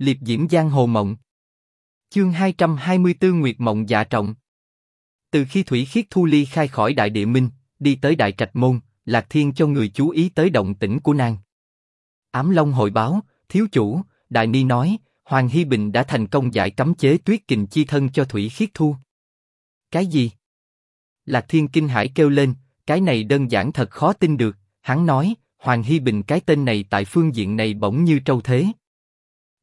Liệp diễm giang hồ mộng. Chương 224 Nguyệt mộng dạ trọng. Từ khi Thủy Khiết Thu ly khai khỏi Đại Địa Minh, đi tới Đại Trạch Môn, Lạc Thiên cho người chú ý tới động tĩnh của nàng. Ám Long hội báo, thiếu chủ, Đại Ni nói, Hoàng Hy Bình đã thành công giải cấm chế tuyết kình chi thân cho Thủy Khiết Thu. Cái gì? Lạc Thiên kinh hải kêu lên, cái này đơn giản thật khó tin được. Hắn nói, Hoàng Hy Bình cái tên này tại phương diện này bỗng như trâu thế.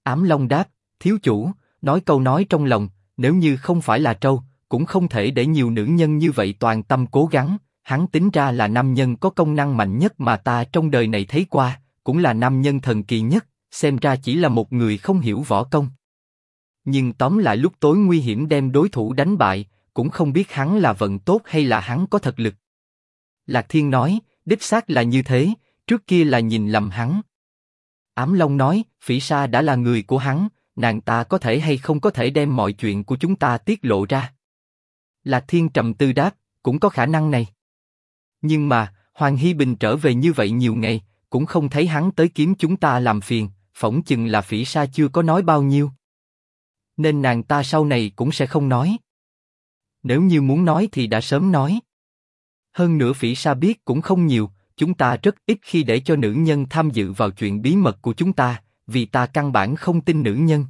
Ám Long đáp, thiếu chủ, nói câu nói trong lòng, nếu như không phải là trâu, cũng không thể để nhiều nữ nhân như vậy toàn tâm cố gắng. Hắn tính ra là nam nhân có công năng mạnh nhất mà ta trong đời này thấy qua, cũng là nam nhân thần kỳ nhất, xem ra chỉ là một người không hiểu võ công. Nhưng tóm lại lúc tối nguy hiểm đem đối thủ đánh bại, cũng không biết hắn là vận tốt hay là hắn có thật lực. Lạc Thiên nói, đích xác là như thế, trước kia là nhìn lầm hắn. Ám Long nói, Phỉ Sa đã là người của hắn, nàng ta có thể hay không có thể đem mọi chuyện của chúng ta tiết lộ ra. Lạc Thiên trầm tư đáp, cũng có khả năng này. Nhưng mà, Hoàng Hy Bình trở về như vậy nhiều ngày, cũng không thấy hắn tới kiếm chúng ta làm phiền, phỏng chừng là Phỉ Sa chưa có nói bao nhiêu. Nên nàng ta sau này cũng sẽ không nói. Nếu như muốn nói thì đã sớm nói. Hơn nữa Phỉ Sa biết cũng không nhiều, chúng ta rất ít khi để cho nữ nhân tham dự vào chuyện bí mật của chúng ta, vì ta căn bản không tin nữ nhân.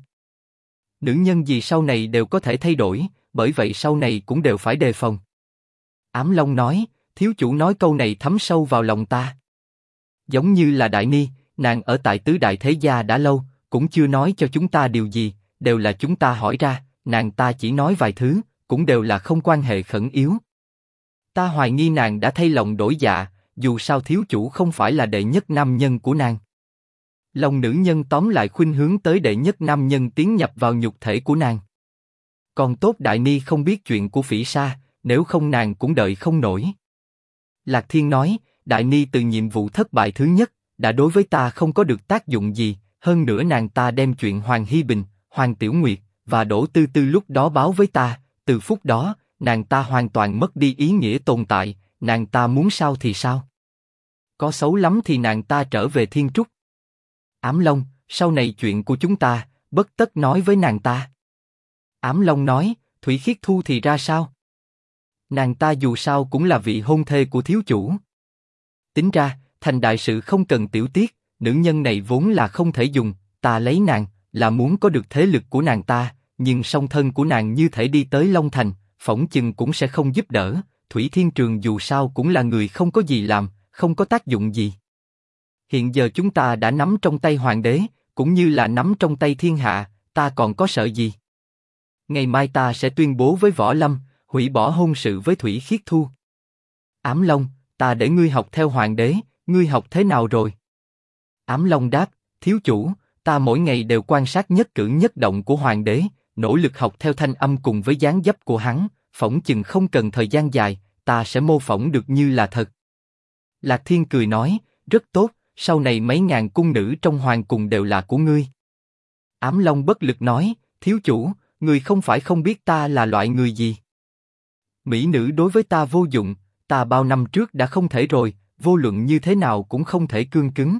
Nữ nhân gì sau này đều có thể thay đổi, bởi vậy sau này cũng đều phải đề phòng. Ám Long nói, thiếu chủ nói câu này thấm sâu vào lòng ta. Giống như là Đại Ni, nàng ở tại tứ đại thế gia đã lâu, cũng chưa nói cho chúng ta điều gì, đều là chúng ta hỏi ra, nàng ta chỉ nói vài thứ, cũng đều là không quan hệ khẩn yếu. Ta hoài nghi nàng đã thay lòng đổi dạ, dù sao thiếu chủ không phải là đệ nhất nam nhân của nàng. Lòng nữ nhân tóm lại khuynh hướng tới đệ nhất nam nhân tiến nhập vào nhục thể của nàng. Còn tốt đại ni không biết chuyện của phỉ sa, nếu không nàng cũng đợi không nổi. Lạc Thiên nói, đại ni từ nhiệm vụ thất bại thứ nhất, đã đối với ta không có được tác dụng gì, hơn nữa nàng ta đem chuyện Hoàng Hy Bình, Hoàng Tiểu Nguyệt và Đỗ Tư Tư lúc đó báo với ta, từ phút đó, nàng ta hoàn toàn mất đi ý nghĩa tồn tại, nàng ta muốn sao thì sao. Có xấu lắm thì nàng ta trở về Thiên Trúc. Ám Long, sau này chuyện của chúng ta, bất tất nói với nàng ta. Ám Long nói, Thủy Khiết Thu thì ra sao? Nàng ta dù sao cũng là vị hôn thê của thiếu chủ. Tính ra, thành đại sự không cần tiểu tiết, nữ nhân này vốn là không thể dùng, ta lấy nàng, là muốn có được thế lực của nàng ta, nhưng song thân của nàng như thể đi tới Long Thành, phỏng chừng cũng sẽ không giúp đỡ. Thủy Thiên Trường dù sao cũng là người không có gì làm, không có tác dụng gì. Hiện giờ chúng ta đã nắm trong tay hoàng đế, cũng như là nắm trong tay thiên hạ, ta còn có sợ gì? Ngày mai ta sẽ tuyên bố với Võ Lâm, hủy bỏ hôn sự với Thủy Khiết Thu. Ám Long, ta để ngươi học theo hoàng đế, ngươi học thế nào rồi? Ám Long đáp, thiếu chủ, ta mỗi ngày đều quan sát nhất cử nhất động của hoàng đế, nỗ lực học theo thanh âm cùng với dáng dấp của hắn, phỏng chừng không cần thời gian dài, ta sẽ mô phỏng được như là thật. Lạc Thiên cười nói, rất tốt, sau này mấy ngàn cung nữ trong hoàng cung đều là của ngươi. Ám Long bất lực nói, thiếu chủ, người không phải không biết ta là loại người gì. Mỹ nữ đối với ta vô dụng, ta bao năm trước đã không thể rồi, vô luận như thế nào cũng không thể cương cứng.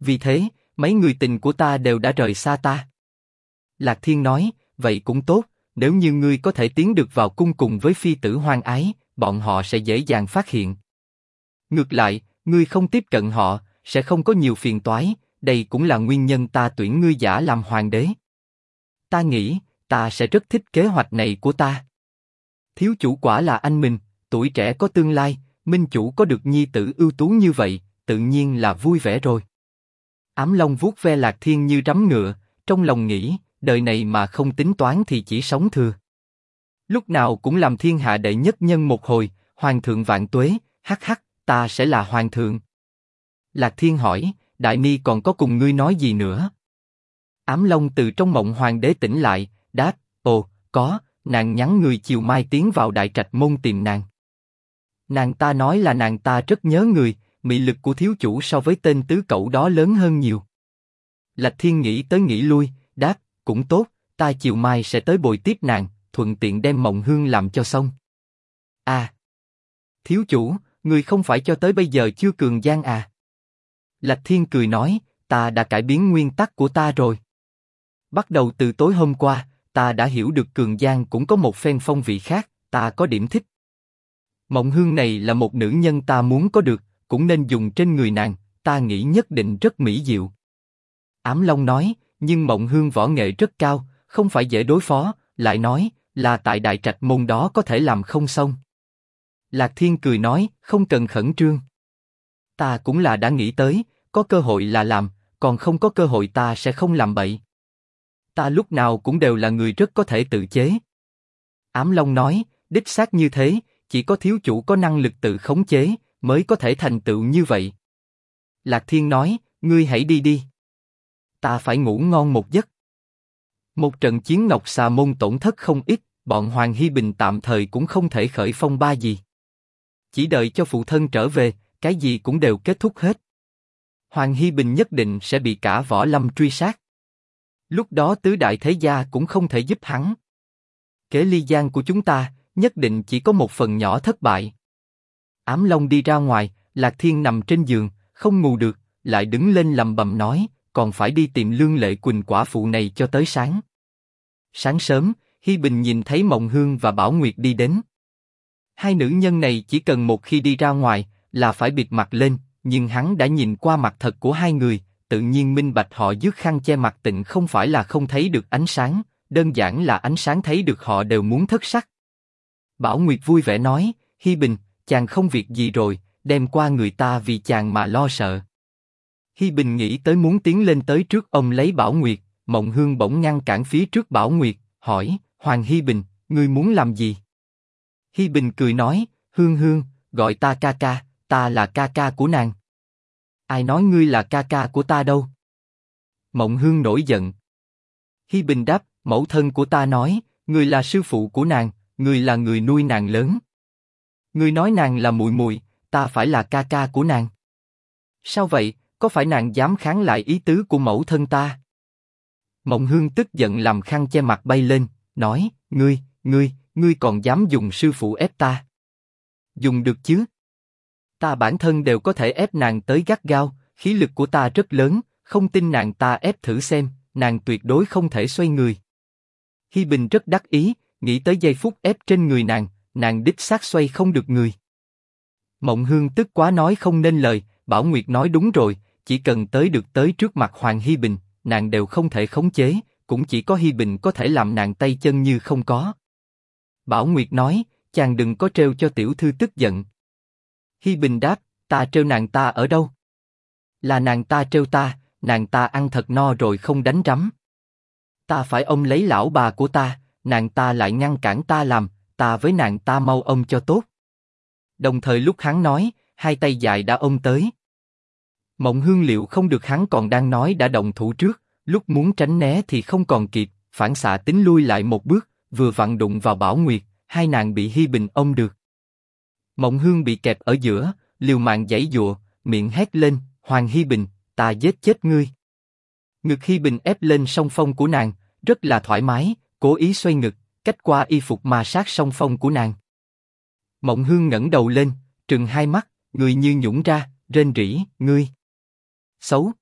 Vì thế, mấy người tình của ta đều đã rời xa ta. Lạc Thiên nói, vậy cũng tốt, nếu như ngươi có thể tiến được vào cung cùng với phi tử hoang ái, bọn họ sẽ dễ dàng phát hiện. Ngược lại, ngươi không tiếp cận họ, sẽ không có nhiều phiền toái, đây cũng là nguyên nhân ta tuyển ngươi giả làm hoàng đế. Ta nghĩ, ta sẽ rất thích kế hoạch này của ta. Thiếu chủ quả là anh mình, tuổi trẻ có tương lai, minh chủ có được nhi tử ưu tú như vậy, tự nhiên là vui vẻ rồi. Ám Long vuốt ve Lạc Thiên như rắm ngựa, trong lòng nghĩ, đời này mà không tính toán thì chỉ sống thừa. Lúc nào cũng làm thiên hạ đệ nhất nhân một hồi, hoàng thượng vạn tuế, hắc hắc, ta sẽ là hoàng thượng. Lạc Thiên hỏi, Đại Ni còn có cùng ngươi nói gì nữa? Ám Long từ trong mộng hoàng đế tỉnh lại, đáp, ồ, có, nàng nhắn người chiều mai tiến vào đại trạch môn tìm nàng. Nàng ta nói là nàng ta rất nhớ người, mị lực của thiếu chủ so với tên tứ cậu đó lớn hơn nhiều. Lạc Thiên nghĩ tới nghĩ lui, đáp, cũng tốt, ta chiều mai sẽ tới bồi tiếp nàng, thuận tiện đem mộng hương làm cho xong. À, thiếu chủ, người không phải cho tới bây giờ chưa cường gian à? Lạc Thiên cười nói, ta đã cải biến nguyên tắc của ta rồi. Bắt đầu từ tối hôm qua, ta đã hiểu được Cường Giang cũng có một phen phong vị khác, ta có điểm thích. Mộng hương này là một nữ nhân ta muốn có được, cũng nên dùng trên người nàng, ta nghĩ nhất định rất mỹ diệu. Ám Long nói, nhưng mộng hương võ nghệ rất cao, không phải dễ đối phó, lại nói, là tại đại trạch môn đó có thể làm không xong. Lạc Thiên cười nói, không cần khẩn trương. Ta cũng là đã nghĩ tới, có cơ hội là làm, còn không có cơ hội ta sẽ không làm bậy. Ta lúc nào cũng đều là người rất có thể tự chế. Ám Long nói, đích xác như thế, chỉ có thiếu chủ có năng lực tự khống chế, mới có thể thành tựu như vậy. Lạc Thiên nói, ngươi hãy đi đi. Ta phải ngủ ngon một giấc. Một trận chiến Ngọc Xà Môn tổn thất không ít, bọn Hoàng Hy Bình tạm thời cũng không thể khởi phong ba gì. Chỉ đợi cho phụ thân trở về, cái gì cũng đều kết thúc hết. Hoàng Hy Bình nhất định sẽ bị cả võ lâm truy sát. Lúc đó tứ đại thế gia cũng không thể giúp hắn. Kế ly giang của chúng ta, nhất định chỉ có một phần nhỏ thất bại. Ám Long đi ra ngoài, Lạc Thiên nằm trên giường, không ngủ được, lại đứng lên lầm bầm nói, còn phải đi tìm lương lệ quỳnh quả phụ này cho tới sáng. Sáng sớm, Hi Bình nhìn thấy Mộng Hương và Bảo Nguyệt đi đến. Hai nữ nhân này chỉ cần một khi đi ra ngoài là phải bịt mặt lên, nhưng hắn đã nhìn qua mặt thật của hai người, tự nhiên minh bạch họ dứt khăn che mặt tịnh không phải là không thấy được ánh sáng, đơn giản là ánh sáng thấy được họ đều muốn thất sắc. Bảo Nguyệt vui vẻ nói, Hi Bình, chàng không việc gì rồi, đem qua người ta vì chàng mà lo sợ. Hi Bình nghĩ tới muốn tiến lên tới trước ông lấy Bảo Nguyệt, Mộng Hương bỗng ngăn cản phía trước Bảo Nguyệt, hỏi, Hoàng Hi Bình, ngươi muốn làm gì? Hi Bình cười nói, Hương Hương, gọi ta ca ca, ta là ca ca của nàng. Ai nói ngươi là ca ca của ta đâu? Mộng Hương nổi giận. Hi Bình đáp, mẫu thân của ta nói, ngươi là sư phụ của nàng, ngươi là người nuôi nàng lớn. Ngươi nói nàng là muội muội, ta phải là ca ca của nàng. Sao vậy? Có phải nàng dám kháng lại ý tứ của mẫu thân ta? Mộng Hương tức giận làm khăn che mặt bay lên, nói: ngươi, ngươi, ngươi còn dám dùng sư phụ ép ta? Dùng được chứ? Ta bản thân đều có thể ép nàng tới gắt gao, khí lực của ta rất lớn, không tin nàng ta ép thử xem, nàng tuyệt đối không thể xoay người. Hi Bình rất đắc ý, nghĩ tới giây phút ép trên người nàng, nàng đích xác xoay không được người. Mộng Hương tức quá nói không nên lời, Bảo Nguyệt nói đúng rồi, chỉ cần tới được tới trước mặt Hoàng Hi Bình, nàng đều không thể khống chế, cũng chỉ có Hi Bình có thể làm nàng tay chân như không có. Bảo Nguyệt nói, chàng đừng có trêu cho tiểu thư tức giận. Hi Bình đáp, ta trêu nàng ta ở đâu? Là nàng ta trêu ta, nàng ta ăn thật no rồi không đánh rắm. Ta phải ôm lấy lão bà của ta, nàng ta lại ngăn cản ta làm, ta với nàng ta mau ôm cho tốt. Đồng thời lúc hắn nói, hai tay dài đã ôm tới. Mộng Hương liệu không được hắn còn đang nói đã động thủ trước, lúc muốn tránh né thì không còn kịp, phản xạ tính lui lại một bước, vừa vặn đụng vào Bảo Nguyệt, hai nàng bị Hi Bình ôm được. Mộng Hương bị kẹp ở giữa, liều mạng giãy dụa, miệng hét lên, Hoàng Hi Bình, ta giết chết ngươi. Ngực Hi Bình ép lên song phong của nàng, rất là thoải mái, cố ý xoay ngực, cách qua y phục mà sát song phong của nàng. Mộng Hương ngẩng đầu lên, trừng hai mắt, người như nhũng ra, rên rỉ, ngươi. Xấu.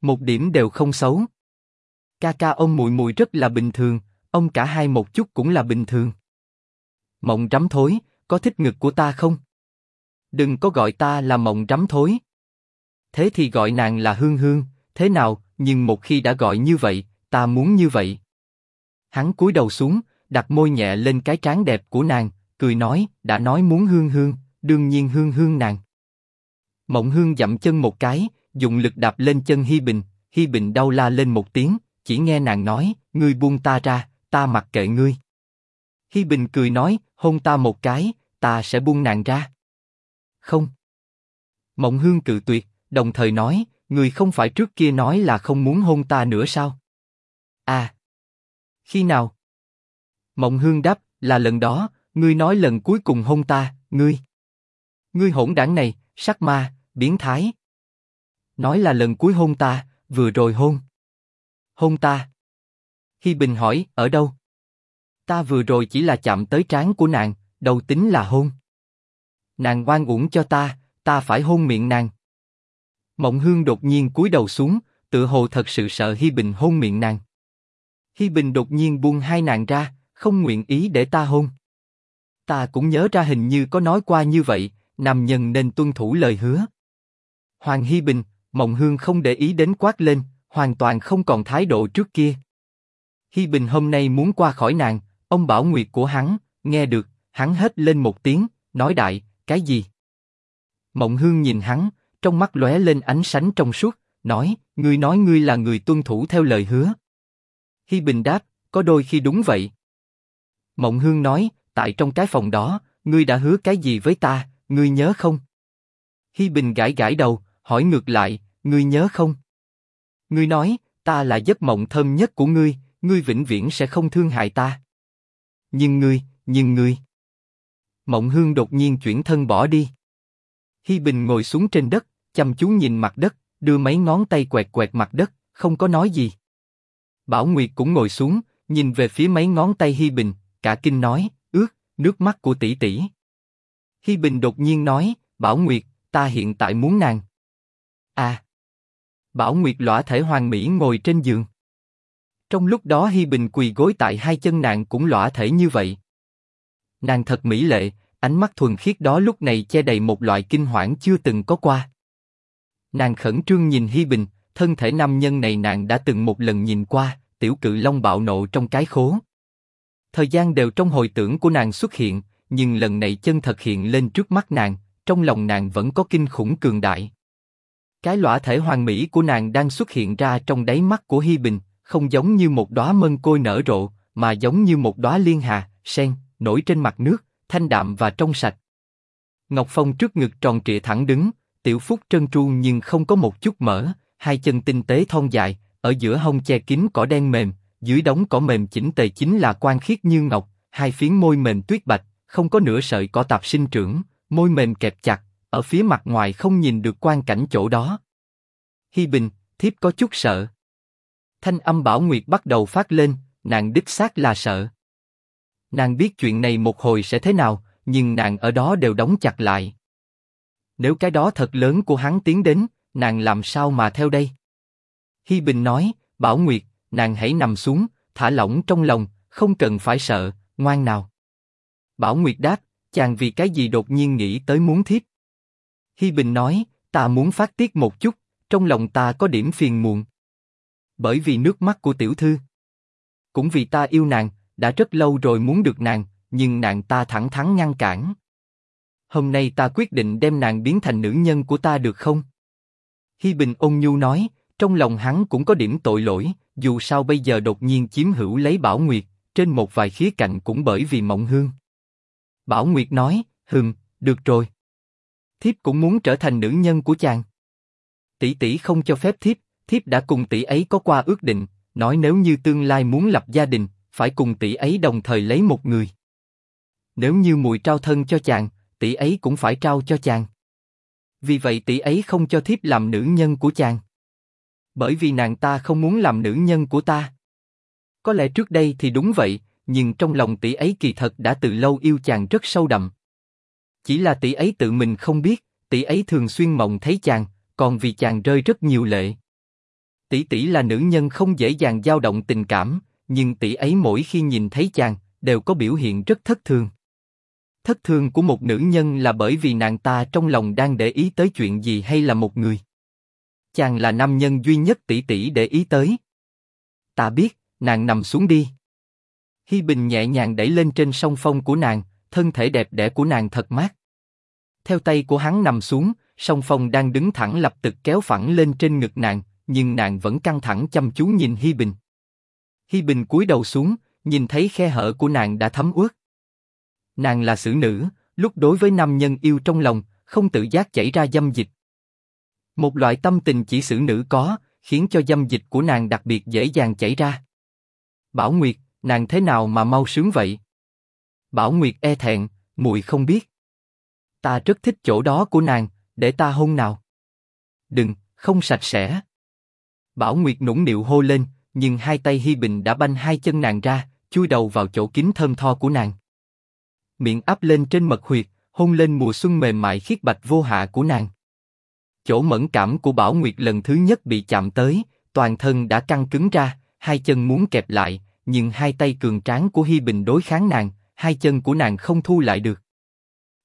Một điểm đều không xấu. Ca ca ông mùi mùi rất là bình thường, ông cả hai một chút cũng là bình thường. Mộng rắm thối, có thích ngực của ta không? Đừng có gọi ta là mộng rắm thối. Thế thì gọi nàng là hương hương, thế nào? Nhưng một khi đã gọi như vậy, ta muốn như vậy. Hắn cúi đầu xuống, đặt môi nhẹ lên cái trán đẹp của nàng, cười nói, đã nói muốn hương hương, đương nhiên hương hương nàng. Mộng hương dậm chân một cái, dùng lực đạp lên chân Hi Bình, Hi Bình đau la lên một tiếng, chỉ nghe nàng nói, ngươi buông ta ra, ta mặc kệ ngươi. Hi Bình cười nói, hôn ta một cái, ta sẽ buông nàng ra. Không. Mộng Hương cự tuyệt, đồng thời nói, ngươi không phải trước kia nói là không muốn hôn ta nữa sao? À. Khi nào? Mộng Hương đáp, là lần đó, ngươi nói lần cuối cùng hôn ta, ngươi. Ngươi hỗn đảng này, sắc ma, biến thái. Nói là lần cuối hôn ta, vừa rồi hôn. Hôn ta. Hi Bình hỏi, ở đâu? Ta vừa rồi chỉ là chạm tới trán của nàng, đầu tính là hôn. Nàng oan uổng cho ta, ta phải hôn miệng nàng. Mộng Hương đột nhiên cúi đầu xuống, tự hồ thật sự sợ Hi Bình hôn miệng nàng. Hi Bình đột nhiên buông hai nàng ra, không nguyện ý để ta hôn. Ta cũng nhớ ra hình như có nói qua như vậy, nam nhân nên tuân thủ lời hứa. Hoàng Hi Bình, Mộng Hương không để ý đến quát lên, hoàn toàn không còn thái độ trước kia. Hi Bình hôm nay muốn qua khỏi nàng, ông Bảo Nguyệt của hắn, nghe được, hắn hết lên một tiếng, nói đại, cái gì? Mộng Hương nhìn hắn, trong mắt lóe lên ánh sánh trong suốt, nói, ngươi nói ngươi là người tuân thủ theo lời hứa. Hi Bình đáp, có đôi khi đúng vậy. Mộng Hương nói, tại trong cái phòng đó, ngươi đã hứa cái gì với ta, ngươi nhớ không? Hi Bình gãi gãi đầu, hỏi ngược lại, ngươi nhớ không? Ngươi nói, ta là giấc mộng thơm nhất của ngươi, ngươi vĩnh viễn sẽ không thương hại ta. Nhưng ngươi, nhưng ngươi. Mộng Hương đột nhiên chuyển thân bỏ đi. Hi Bình ngồi xuống trên đất, chăm chú nhìn mặt đất, đưa mấy ngón tay quẹt quẹt mặt đất, không có nói gì. Bảo Nguyệt cũng ngồi xuống, nhìn về phía mấy ngón tay Hi Bình, cả kinh nói, ướt, nước mắt của tỷ tỷ. Hi Bình đột nhiên nói, Bảo Nguyệt, ta hiện tại muốn nàng. À. Bảo Nguyệt lõa thể hoàng mỹ ngồi trên giường. Trong lúc đó Hi Bình quỳ gối tại hai chân nàng cũng lõa thể như vậy. Nàng thật mỹ lệ, ánh mắt thuần khiết đó lúc này che đầy một loại kinh hoảng chưa từng có qua. Nàng khẩn trương nhìn Hi Bình, thân thể nam nhân này nàng đã từng một lần nhìn qua, tiểu cự long bạo nộ trong cái khố. Thời gian đều trong hồi tưởng của nàng xuất hiện, nhưng lần này chân thật hiện lên trước mắt nàng, trong lòng nàng vẫn có kinh khủng cường đại. Cái lõa thể hoàn mỹ của nàng đang xuất hiện ra trong đáy mắt của Hi Bình, không giống như một đóa mân côi nở rộ, mà giống như một đóa liên hà, sen, nổi trên mặt nước, thanh đạm và trong sạch. Ngọc Phong trước ngực tròn trịa thẳng đứng, tiểu phúc trơn tru nhưng không có một chút mỡ, hai chân tinh tế thon dài, ở giữa hông che kín cỏ đen mềm, dưới đống cỏ mềm chỉnh tề chính là quan khiết như ngọc, hai phiến môi mềm tuyết bạch, không có nửa sợi cỏ tạp sinh trưởng, môi mềm kẹp chặt, ở phía mặt ngoài không nhìn được quan cảnh chỗ đó. Hi Bình, thiếp có chút sợ. Thanh âm Bảo Nguyệt bắt đầu phát lên, nàng đích xác là sợ. Nàng biết chuyện này một hồi sẽ thế nào, nhưng nàng ở đó đều đóng chặt lại. Nếu cái đó thật lớn của hắn tiến đến, nàng làm sao mà theo đây? Hi Bình nói, Bảo Nguyệt, nàng hãy nằm xuống, thả lỏng trong lòng, không cần phải sợ, ngoan nào. Bảo Nguyệt đáp, chàng vì cái gì đột nhiên nghĩ tới muốn thiếp? Hi Bình nói, ta muốn phát tiết một chút, trong lòng ta có điểm phiền muộn. Bởi vì nước mắt của tiểu thư. Cũng vì ta yêu nàng, đã rất lâu rồi muốn được nàng, nhưng nàng ta thẳng thắn ngăn cản. Hôm nay ta quyết định đem nàng biến thành nữ nhân của ta được không? Hi Bình ôn nhu nói, trong lòng hắn cũng có điểm tội lỗi, dù sao bây giờ đột nhiên chiếm hữu lấy Bảo Nguyệt, trên một vài khía cạnh cũng bởi vì mộng hương. Bảo Nguyệt nói, hừm, được rồi. Thiếp cũng muốn trở thành nữ nhân của chàng. Tỷ tỷ không cho phép thiếp, thiếp đã cùng tỷ ấy có qua ước định, nói nếu như tương lai muốn lập gia đình, phải cùng tỷ ấy đồng thời lấy một người. Nếu như mùi trao thân cho chàng, tỷ ấy cũng phải trao cho chàng. Vì vậy tỷ ấy không cho thiếp làm nữ nhân của chàng. Bởi vì nàng ta không muốn làm nữ nhân của ta. Có lẽ trước đây thì đúng vậy, nhưng trong lòng tỷ ấy kỳ thật đã từ lâu yêu chàng rất sâu đậm. Chỉ là tỷ ấy tự mình không biết, tỷ ấy thường xuyên mộng thấy chàng, còn vì chàng rơi rất nhiều lệ. Tỷ tỷ là nữ nhân không dễ dàng dao động tình cảm, nhưng tỷ ấy mỗi khi nhìn thấy chàng, đều có biểu hiện rất thất thường. Thất thường của một nữ nhân là bởi vì nàng ta trong lòng đang để ý tới chuyện gì hay là một người. Chàng là nam nhân duy nhất tỷ tỷ để ý tới. Ta biết, nàng nằm xuống đi. Hi Bình nhẹ nhàng đẩy lên trên song phong của nàng, thân thể đẹp đẽ của nàng thật mát. Theo tay của hắn nằm xuống, song phong đang đứng thẳng lập tức kéo phẳng lên trên ngực nàng, nhưng nàng vẫn căng thẳng chăm chú nhìn Hi Bình. Hi Bình cúi đầu xuống, nhìn thấy khe hở của nàng đã thấm ướt. Nàng là xử nữ, lúc đối với nam nhân yêu trong lòng, không tự giác chảy ra dâm dịch. Một loại tâm tình chỉ xử nữ có, khiến cho dâm dịch của nàng đặc biệt dễ dàng chảy ra. Bảo Nguyệt, nàng thế nào mà mau sướng vậy? Bảo Nguyệt e thẹn, muội không biết. Ta rất thích chỗ đó của nàng, để ta hôn nào. Đừng, không sạch sẽ. Bảo Nguyệt nũng nịu hô lên, nhưng hai tay Hi Bình đã banh hai chân nàng ra, chui đầu vào chỗ kín thơm tho của nàng. Miệng áp lên trên mật huyệt, hôn lên mùa xuân mềm mại khiết bạch vô hạ của nàng. Chỗ mẫn cảm của Bảo Nguyệt lần thứ nhất bị chạm tới, toàn thân đã căng cứng ra, hai chân muốn kẹp lại, nhưng hai tay cường tráng của Hi Bình đối kháng nàng, hai chân của nàng không thu lại được.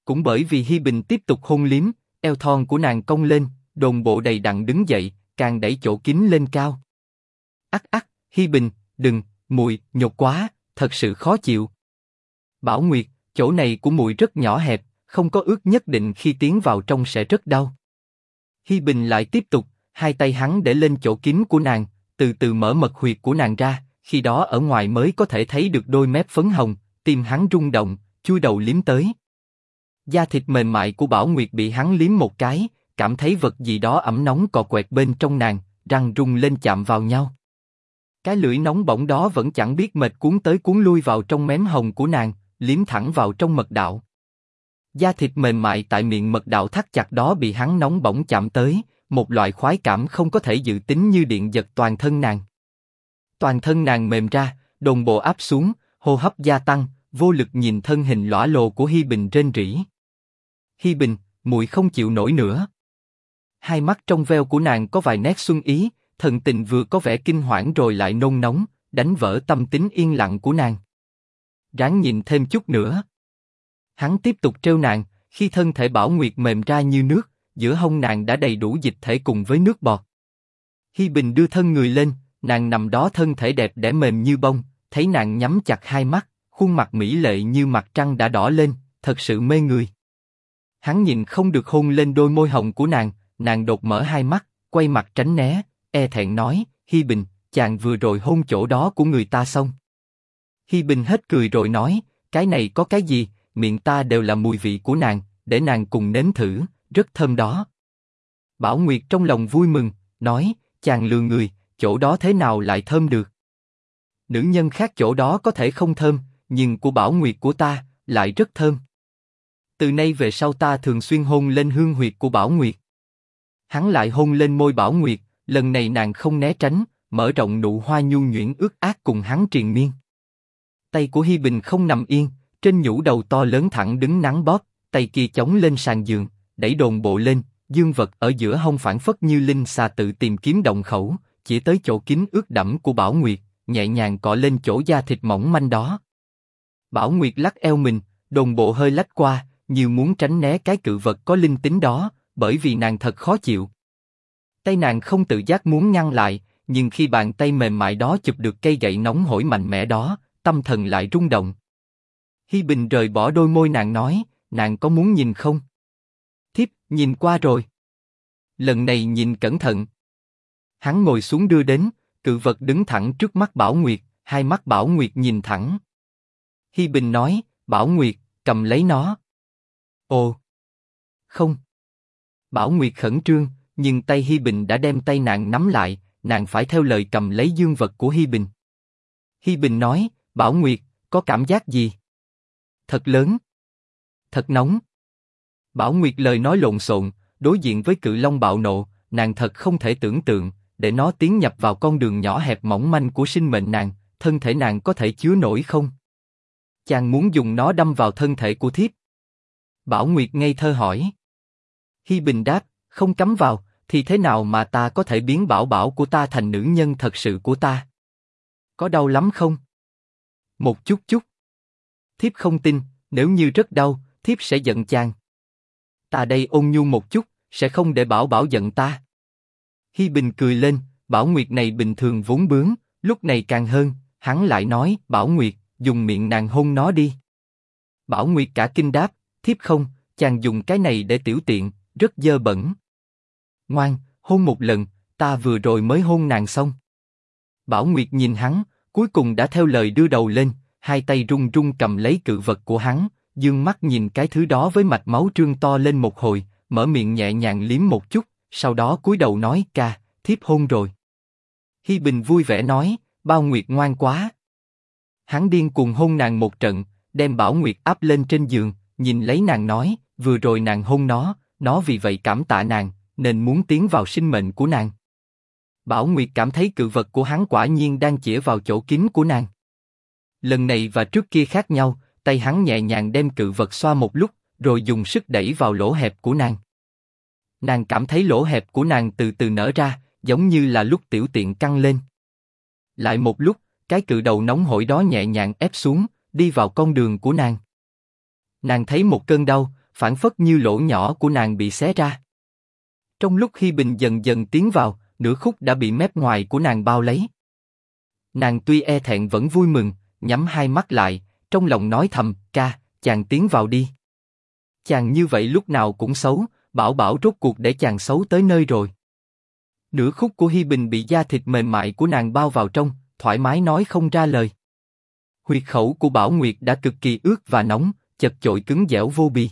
Cũng bởi vì Hi Bình tiếp tục hôn liếm, eo thon của nàng cong lên, đồn bộ đầy đặn đứng dậy, càng đẩy chỗ kín lên cao. Ác ác, Hi Bình, đừng, mùi, nhột quá, thật sự khó chịu. Bảo Nguyệt, chỗ này của mùi rất nhỏ hẹp, không có ước nhất định khi tiến vào trong sẽ rất đau. Hi Bình lại tiếp tục, hai tay hắn để lên chỗ kín của nàng, từ từ mở mật huyệt của nàng ra, khi đó ở ngoài mới có thể thấy được đôi mép phấn hồng, tim hắn rung động, chui đầu liếm tới. Da thịt mềm mại của Bảo Nguyệt bị hắn liếm một cái, cảm thấy vật gì đó ẩm nóng cọ quẹt bên trong nàng, răng rung lên chạm vào nhau. Cái lưỡi nóng bỏng đó vẫn chẳng biết mệt cuốn tới cuốn lui vào trong mém hồng của nàng, liếm thẳng vào trong mật đạo. Da thịt mềm mại tại miệng mật đạo thắt chặt đó bị hắn nóng bỏng chạm tới, một loại khoái cảm không có thể dự tính như điện giật toàn thân nàng. Toàn thân nàng mềm ra, đồng bộ áp xuống, hô hấp gia tăng, vô lực nhìn thân hình lõa lồ của Hi Bình trên rỉ. Hi Bình, muội không chịu nổi nữa. Hai mắt trong veo của nàng có vài nét xuân ý, thần tình vừa có vẻ kinh hoảng rồi lại nôn nóng, đánh vỡ tâm tính yên lặng của nàng. Ráng nhìn thêm chút nữa. Hắn tiếp tục treo nàng, khi thân thể Bảo Nguyệt mềm ra như nước, giữa hông nàng đã đầy đủ dịch thể cùng với nước bọt. Hi Bình đưa thân người lên, nàng nằm đó thân thể đẹp đẽ mềm như bông, thấy nàng nhắm chặt hai mắt, khuôn mặt mỹ lệ như mặt trăng đã đỏ lên, thật sự mê người. Hắn nhìn không được hôn lên đôi môi hồng của nàng, nàng đột mở hai mắt, quay mặt tránh né, e thẹn nói, Hi Bình, chàng vừa rồi hôn chỗ đó của người ta xong. Hi Bình hết cười rồi nói, cái này có cái gì, miệng ta đều là mùi vị của nàng, để nàng cùng nếm thử, rất thơm đó. Bảo Nguyệt trong lòng vui mừng, nói, chàng lừa người, chỗ đó thế nào lại thơm được? Nữ nhân khác chỗ đó có thể không thơm, nhưng của Bảo Nguyệt của ta lại rất thơm. Từ nay về sau ta thường xuyên hôn lên hương huyệt của Bảo Nguyệt. Hắn lại hôn lên môi Bảo Nguyệt, lần này nàng không né tránh, mở rộng nụ hoa nhu nhuyễn ướt át cùng hắn triền miên. Tay của Hi Bình không nằm yên, trên nhũ đầu to lớn thẳng đứng nắng bóp, tay kia chống lên sàn giường, đẩy đồn bộ lên, dương vật ở giữa hông phản phất như linh xà tự tìm kiếm động khẩu, chỉ tới chỗ kín ướt đẫm của Bảo Nguyệt, nhẹ nhàng cọ lên chỗ da thịt mỏng manh đó. Bảo Nguyệt lắc eo mình, đồng bộ hơi lách qua, như muốn tránh né cái cự vật có linh tính đó, bởi vì nàng thật khó chịu. Tay nàng không tự giác muốn ngăn lại, nhưng khi bàn tay mềm mại đó chụp được cây gậy nóng hổi mạnh mẽ đó, tâm thần lại rung động. Hi Bình rời bỏ đôi môi nàng nói, nàng có muốn nhìn không? Thiếp, nhìn qua rồi. Lần này nhìn cẩn thận. Hắn ngồi xuống đưa đến, cự vật đứng thẳng trước mắt Bảo Nguyệt, hai mắt Bảo Nguyệt nhìn thẳng. Hi Bình nói, Bảo Nguyệt, cầm lấy nó. Ồ, không. Bảo Nguyệt khẩn trương, nhưng tay Hi Bình đã đem tay nàng nắm lại, nàng phải theo lời cầm lấy dương vật của Hi Bình. Hi Bình nói, Bảo Nguyệt, có cảm giác gì? Thật lớn. Thật nóng. Bảo Nguyệt lời nói lộn xộn, đối diện với cự long bạo nộ, nàng thật không thể tưởng tượng, để nó tiến nhập vào con đường nhỏ hẹp mỏng manh của sinh mệnh nàng, thân thể nàng có thể chứa nổi không? Chàng muốn dùng nó đâm vào thân thể của thiếp. Bảo Nguyệt ngây thơ hỏi. Hi Bình đáp, không cắm vào, thì thế nào mà ta có thể biến bảo bảo của ta thành nữ nhân thật sự của ta? Có đau lắm không? Một chút chút. Thiếp không tin, nếu như rất đau, thiếp sẽ giận chàng. Ta đây ôn nhu một chút, sẽ không để bảo bảo giận ta. Hi Bình cười lên, Bảo Nguyệt này bình thường vốn bướng, lúc này càng hơn, hắn lại nói, Bảo Nguyệt, dùng miệng nàng hôn nó đi. Bảo Nguyệt cả kinh đáp, thiếp không, chàng dùng cái này để tiểu tiện, rất dơ bẩn. Ngoan, hôn một lần, ta vừa rồi mới hôn nàng xong. Bảo Nguyệt nhìn hắn, cuối cùng đã theo lời đưa đầu lên, hai tay run run cầm lấy cự vật của hắn, dương mắt nhìn cái thứ đó với mạch máu trương to lên một hồi, mở miệng nhẹ nhàng liếm một chút, sau đó cúi đầu nói ca, thiếp hôn rồi. Hi Bình vui vẻ nói, bao Nguyệt ngoan quá. Hắn điên cuồng hôn nàng một trận, đem Bảo Nguyệt áp lên trên giường, nhìn lấy nàng nói, vừa rồi nàng hôn nó, nó vì vậy cảm tạ nàng, nên muốn tiến vào sinh mệnh của nàng. Bảo Nguyệt cảm thấy cự vật của hắn quả nhiên đang chĩa vào chỗ kín của nàng. Lần này và trước kia khác nhau, tay hắn nhẹ nhàng đem cự vật xoa một lúc, rồi dùng sức đẩy vào lỗ hẹp của nàng. Nàng cảm thấy lỗ hẹp của nàng từ từ nở ra, giống như là lúc tiểu tiện căng lên. Lại một lúc, cái cự đầu nóng hổi đó nhẹ nhàng ép xuống, đi vào con đường của nàng. Nàng thấy một cơn đau, phản phất như lỗ nhỏ của nàng bị xé ra. Trong lúc khi Bình dần dần tiến vào, nửa khúc đã bị mép ngoài của nàng bao lấy. Nàng tuy e thẹn vẫn vui mừng, nhắm hai mắt lại, trong lòng nói thầm, ca, chàng tiến vào đi. Chàng như vậy lúc nào cũng xấu, bảo bảo rốt cuộc để chàng xấu tới nơi rồi. Nửa khúc của Hi Bình bị da thịt mềm mại của nàng bao vào trong, thoải mái nói không ra lời. Huyệt khẩu của Bảo Nguyệt đã cực kỳ ướt và nóng, chật chội cứng dẻo vô bì.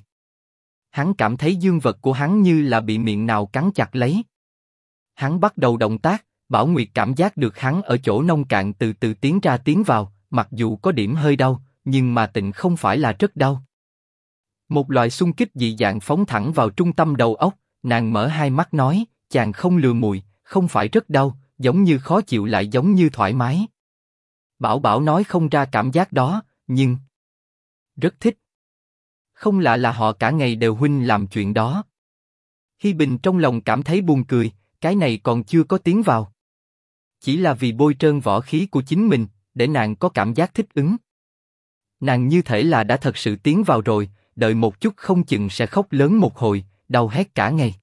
Hắn cảm thấy dương vật của hắn như là bị miệng nào cắn chặt lấy. Hắn bắt đầu động tác, Bảo Nguyệt cảm giác được hắn ở chỗ nông cạn từ từ tiến ra tiến vào, mặc dù có điểm hơi đau, nhưng mà tịnh không phải là rất đau. Một loại xung kích dị dạng phóng thẳng vào trung tâm đầu óc, nàng mở hai mắt nói, chàng không lừa mùi, không phải rất đau, giống như khó chịu lại giống như thoải mái. Bảo Bảo nói không ra cảm giác đó, nhưng rất thích. Không lạ là họ cả ngày đều huynh làm chuyện đó. Hi Bình trong lòng cảm thấy buồn cười, cái này còn chưa có tiếng vào. Chỉ là vì bôi trơn võ khí của chính mình, để nàng có cảm giác thích ứng. Nàng như thể là đã thật sự tiến vào rồi, đợi một chút không chừng sẽ khóc lớn một hồi, đau hét cả ngày.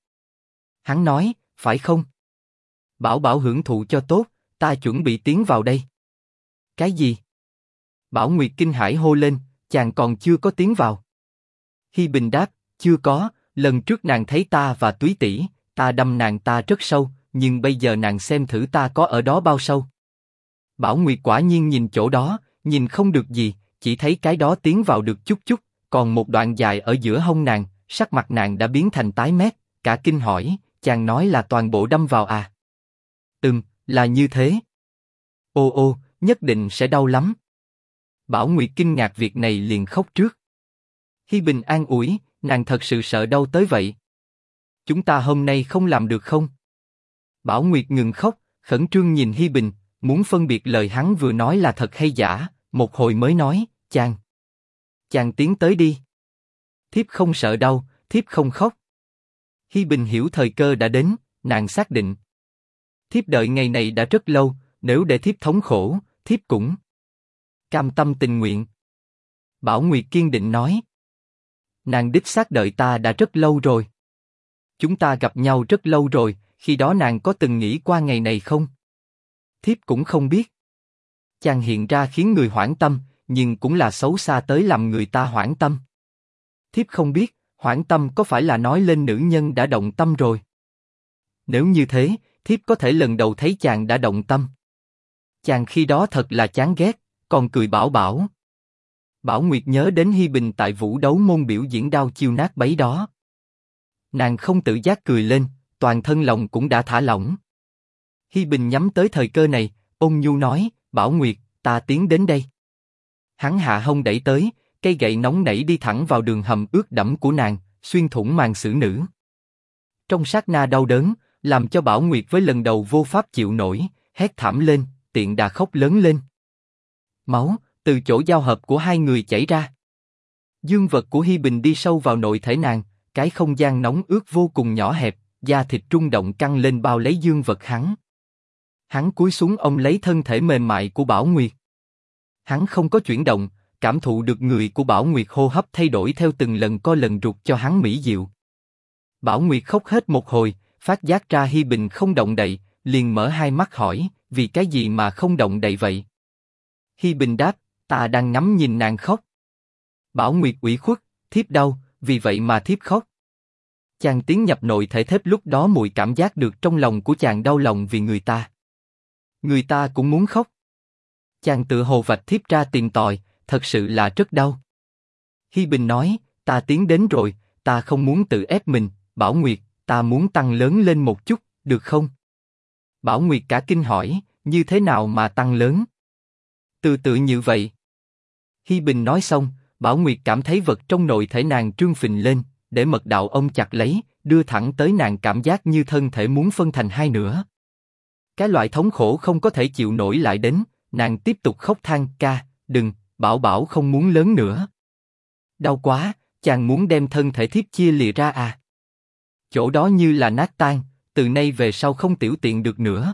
Hắn nói, phải không? Bảo Bảo hưởng thụ cho tốt, ta chuẩn bị tiến vào đây. Cái gì? Bảo Nguyệt kinh hãi hô lên, chàng còn chưa có tiến vào. Hi Bình đáp, chưa có, lần trước nàng thấy ta và Túy tỷ, ta đâm nàng ta rất sâu, nhưng bây giờ nàng xem thử ta có ở đó bao sâu. Bảo Nguyệt quả nhiên nhìn chỗ đó, nhìn không được gì, chỉ thấy cái đó tiến vào được chút chút, còn một đoạn dài ở giữa hông nàng, sắc mặt nàng đã biến thành tái mét, cả kinh hỏi, chàng nói là toàn bộ đâm vào à? Ừm, là như thế. Ô ô, nhất định sẽ đau lắm. Bảo Nguyệt kinh ngạc việc này liền khóc trước. Hi Bình an ủi, nàng thật sự sợ đau tới vậy. Chúng ta hôm nay không làm được không? Bảo Nguyệt ngừng khóc, khẩn trương nhìn Hi Bình, muốn phân biệt lời hắn vừa nói là thật hay giả, một hồi mới nói, chàng. Chàng tiến tới đi. Thiếp không sợ đau, thiếp không khóc. Hi Bình hiểu thời cơ đã đến, nàng xác định. Thiếp đợi ngày này đã rất lâu, nếu để thiếp thống khổ, thiếp cũng cam tâm tình nguyện. Bảo Nguyệt kiên định nói. Nàng đích xác đợi ta đã rất lâu rồi. Chúng ta gặp nhau rất lâu rồi, khi đó nàng có từng nghĩ qua ngày này không? Thiếp cũng không biết. Chàng hiện ra khiến người hoảng tâm, nhưng cũng là xấu xa tới làm người ta hoảng tâm. Thiếp không biết, hoảng tâm có phải là nói lên nữ nhân đã động tâm rồi? Nếu như thế, thiếp có thể lần đầu thấy chàng đã động tâm. Chàng khi đó thật là chán ghét, còn cười bảo bảo. Bảo Nguyệt nhớ đến Hi Bình tại vũ đấu môn biểu diễn đao chiêu nát bấy đó. Nàng không tự giác cười lên, toàn thân lòng cũng đã thả lỏng. Hi Bình nhắm tới thời cơ này, ôn nhu nói, Bảo Nguyệt, ta tiến đến đây. Hắn hạ hông đẩy tới, cây gậy nóng nảy đi thẳng vào đường hầm ướt đẫm của nàng, xuyên thủng màn xử nữ. Trong sát na đau đớn, làm cho Bảo Nguyệt với lần đầu vô pháp chịu nổi, hét thảm lên, tiện đà khóc lớn lên. Máu từ chỗ giao hợp của hai người chảy ra. Dương vật của Hi Bình đi sâu vào nội thể nàng, cái không gian nóng ướt vô cùng nhỏ hẹp, da thịt trung động căng lên bao lấy dương vật hắn. Hắn cúi xuống ông lấy thân thể mềm mại của Bảo Nguyệt. Hắn không có chuyển động, cảm thụ được người của Bảo Nguyệt hô hấp thay đổi theo từng lần co lần ruột cho hắn mỹ diệu. Bảo Nguyệt khóc hết một hồi, phát giác ra Hi Bình không động đậy, liền mở hai mắt hỏi, vì cái gì mà không động đậy vậy? Hi Bình đáp, ta đang ngắm nhìn nàng khóc. Bảo Nguyệt ủy khuất, thiếp đau, vì vậy mà thiếp khóc. Chàng tiến nhập nội thể thếp lúc đó mùi cảm giác được trong lòng của chàng đau lòng vì người ta. Người ta cũng muốn khóc. Chàng tự hồ vạch thiếp ra tìm tòi, thật sự là rất đau. Hi Bình nói, ta tiến đến rồi, ta không muốn tự ép mình, Bảo Nguyệt, ta muốn tăng lớn lên một chút, được không? Bảo Nguyệt cả kinh hỏi, như thế nào mà tăng lớn? Từ tự như vậy. Hi Bình nói xong, Bảo Nguyệt cảm thấy vật trong nội thể nàng trương phình lên, để mật đạo ông chặt lấy, đưa thẳng tới nàng cảm giác như thân thể muốn phân thành hai nửa. Cái loại thống khổ không có thể chịu nổi lại đến, nàng tiếp tục khóc than ca, đừng, bảo bảo không muốn lớn nữa. Đau quá, chàng muốn đem thân thể thiếp chia lìa ra à? Chỗ đó như là nát tan, từ nay về sau không tiểu tiện được nữa.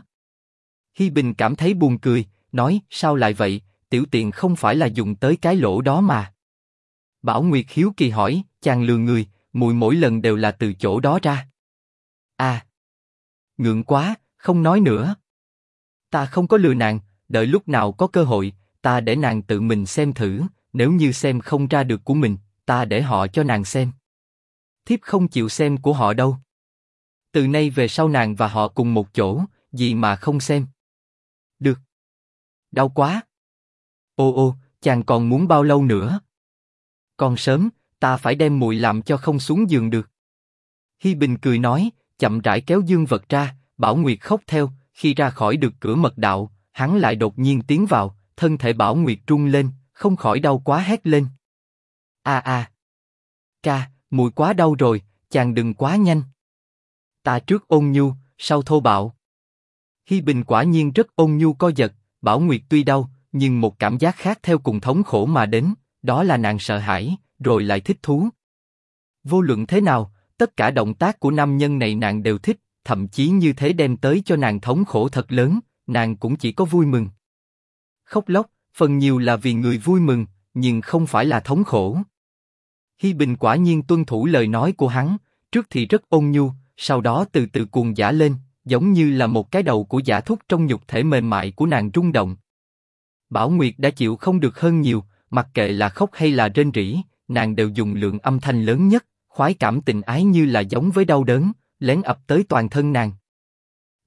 Hi Bình cảm thấy buồn cười, nói sao lại vậy, tiểu tiện không phải là dùng tới cái lỗ đó mà. Bảo Nguyệt hiếu kỳ hỏi, chàng lừa người, mùi mỗi lần đều là từ chỗ đó ra. À, ngượng quá, không nói nữa. Ta không có lừa nàng, đợi lúc nào có cơ hội, ta để nàng tự mình xem thử, nếu như xem không ra được của mình, ta để họ cho nàng xem. Thiếp không chịu xem của họ đâu. Từ nay về sau nàng và họ cùng một chỗ, gì mà không xem. Được. Đau quá. Ô ô, chàng còn muốn bao lâu nữa? Còn sớm, ta phải đem mùi làm cho không xuống giường được. Hi Bình cười nói, chậm rãi kéo dương vật ra, Bảo Nguyệt khóc theo. Khi ra khỏi được cửa mật đạo, hắn lại đột nhiên tiến vào, thân thể Bảo Nguyệt trung lên, không khỏi đau quá hét lên. A a, ca, mùi quá đau rồi, chàng đừng quá nhanh. Ta trước ôn nhu, sau thô bạo. Hi Bình quả nhiên rất ôn nhu co giật, Bảo Nguyệt tuy đau, nhưng một cảm giác khác theo cùng thống khổ mà đến, đó là nàng sợ hãi, rồi lại thích thú. Vô luận thế nào, tất cả động tác của nam nhân này nàng đều thích, thậm chí như thế đem tới cho nàng thống khổ thật lớn, nàng cũng chỉ có vui mừng. Khóc lóc, phần nhiều là vì người vui mừng, nhưng không phải là thống khổ. Hi Bình quả nhiên tuân thủ lời nói của hắn, trước thì rất ôn nhu, sau đó từ từ cuồng giả lên, giống như là một cái đầu của giả thúc trong nhục thể mềm mại của nàng rung động. Bảo Nguyệt đã chịu không được hơn nhiều, mặc kệ là khóc hay là rên rỉ, nàng đều dùng lượng âm thanh lớn nhất, khoái cảm tình ái như là giống với đau đớn, lén ập tới toàn thân nàng.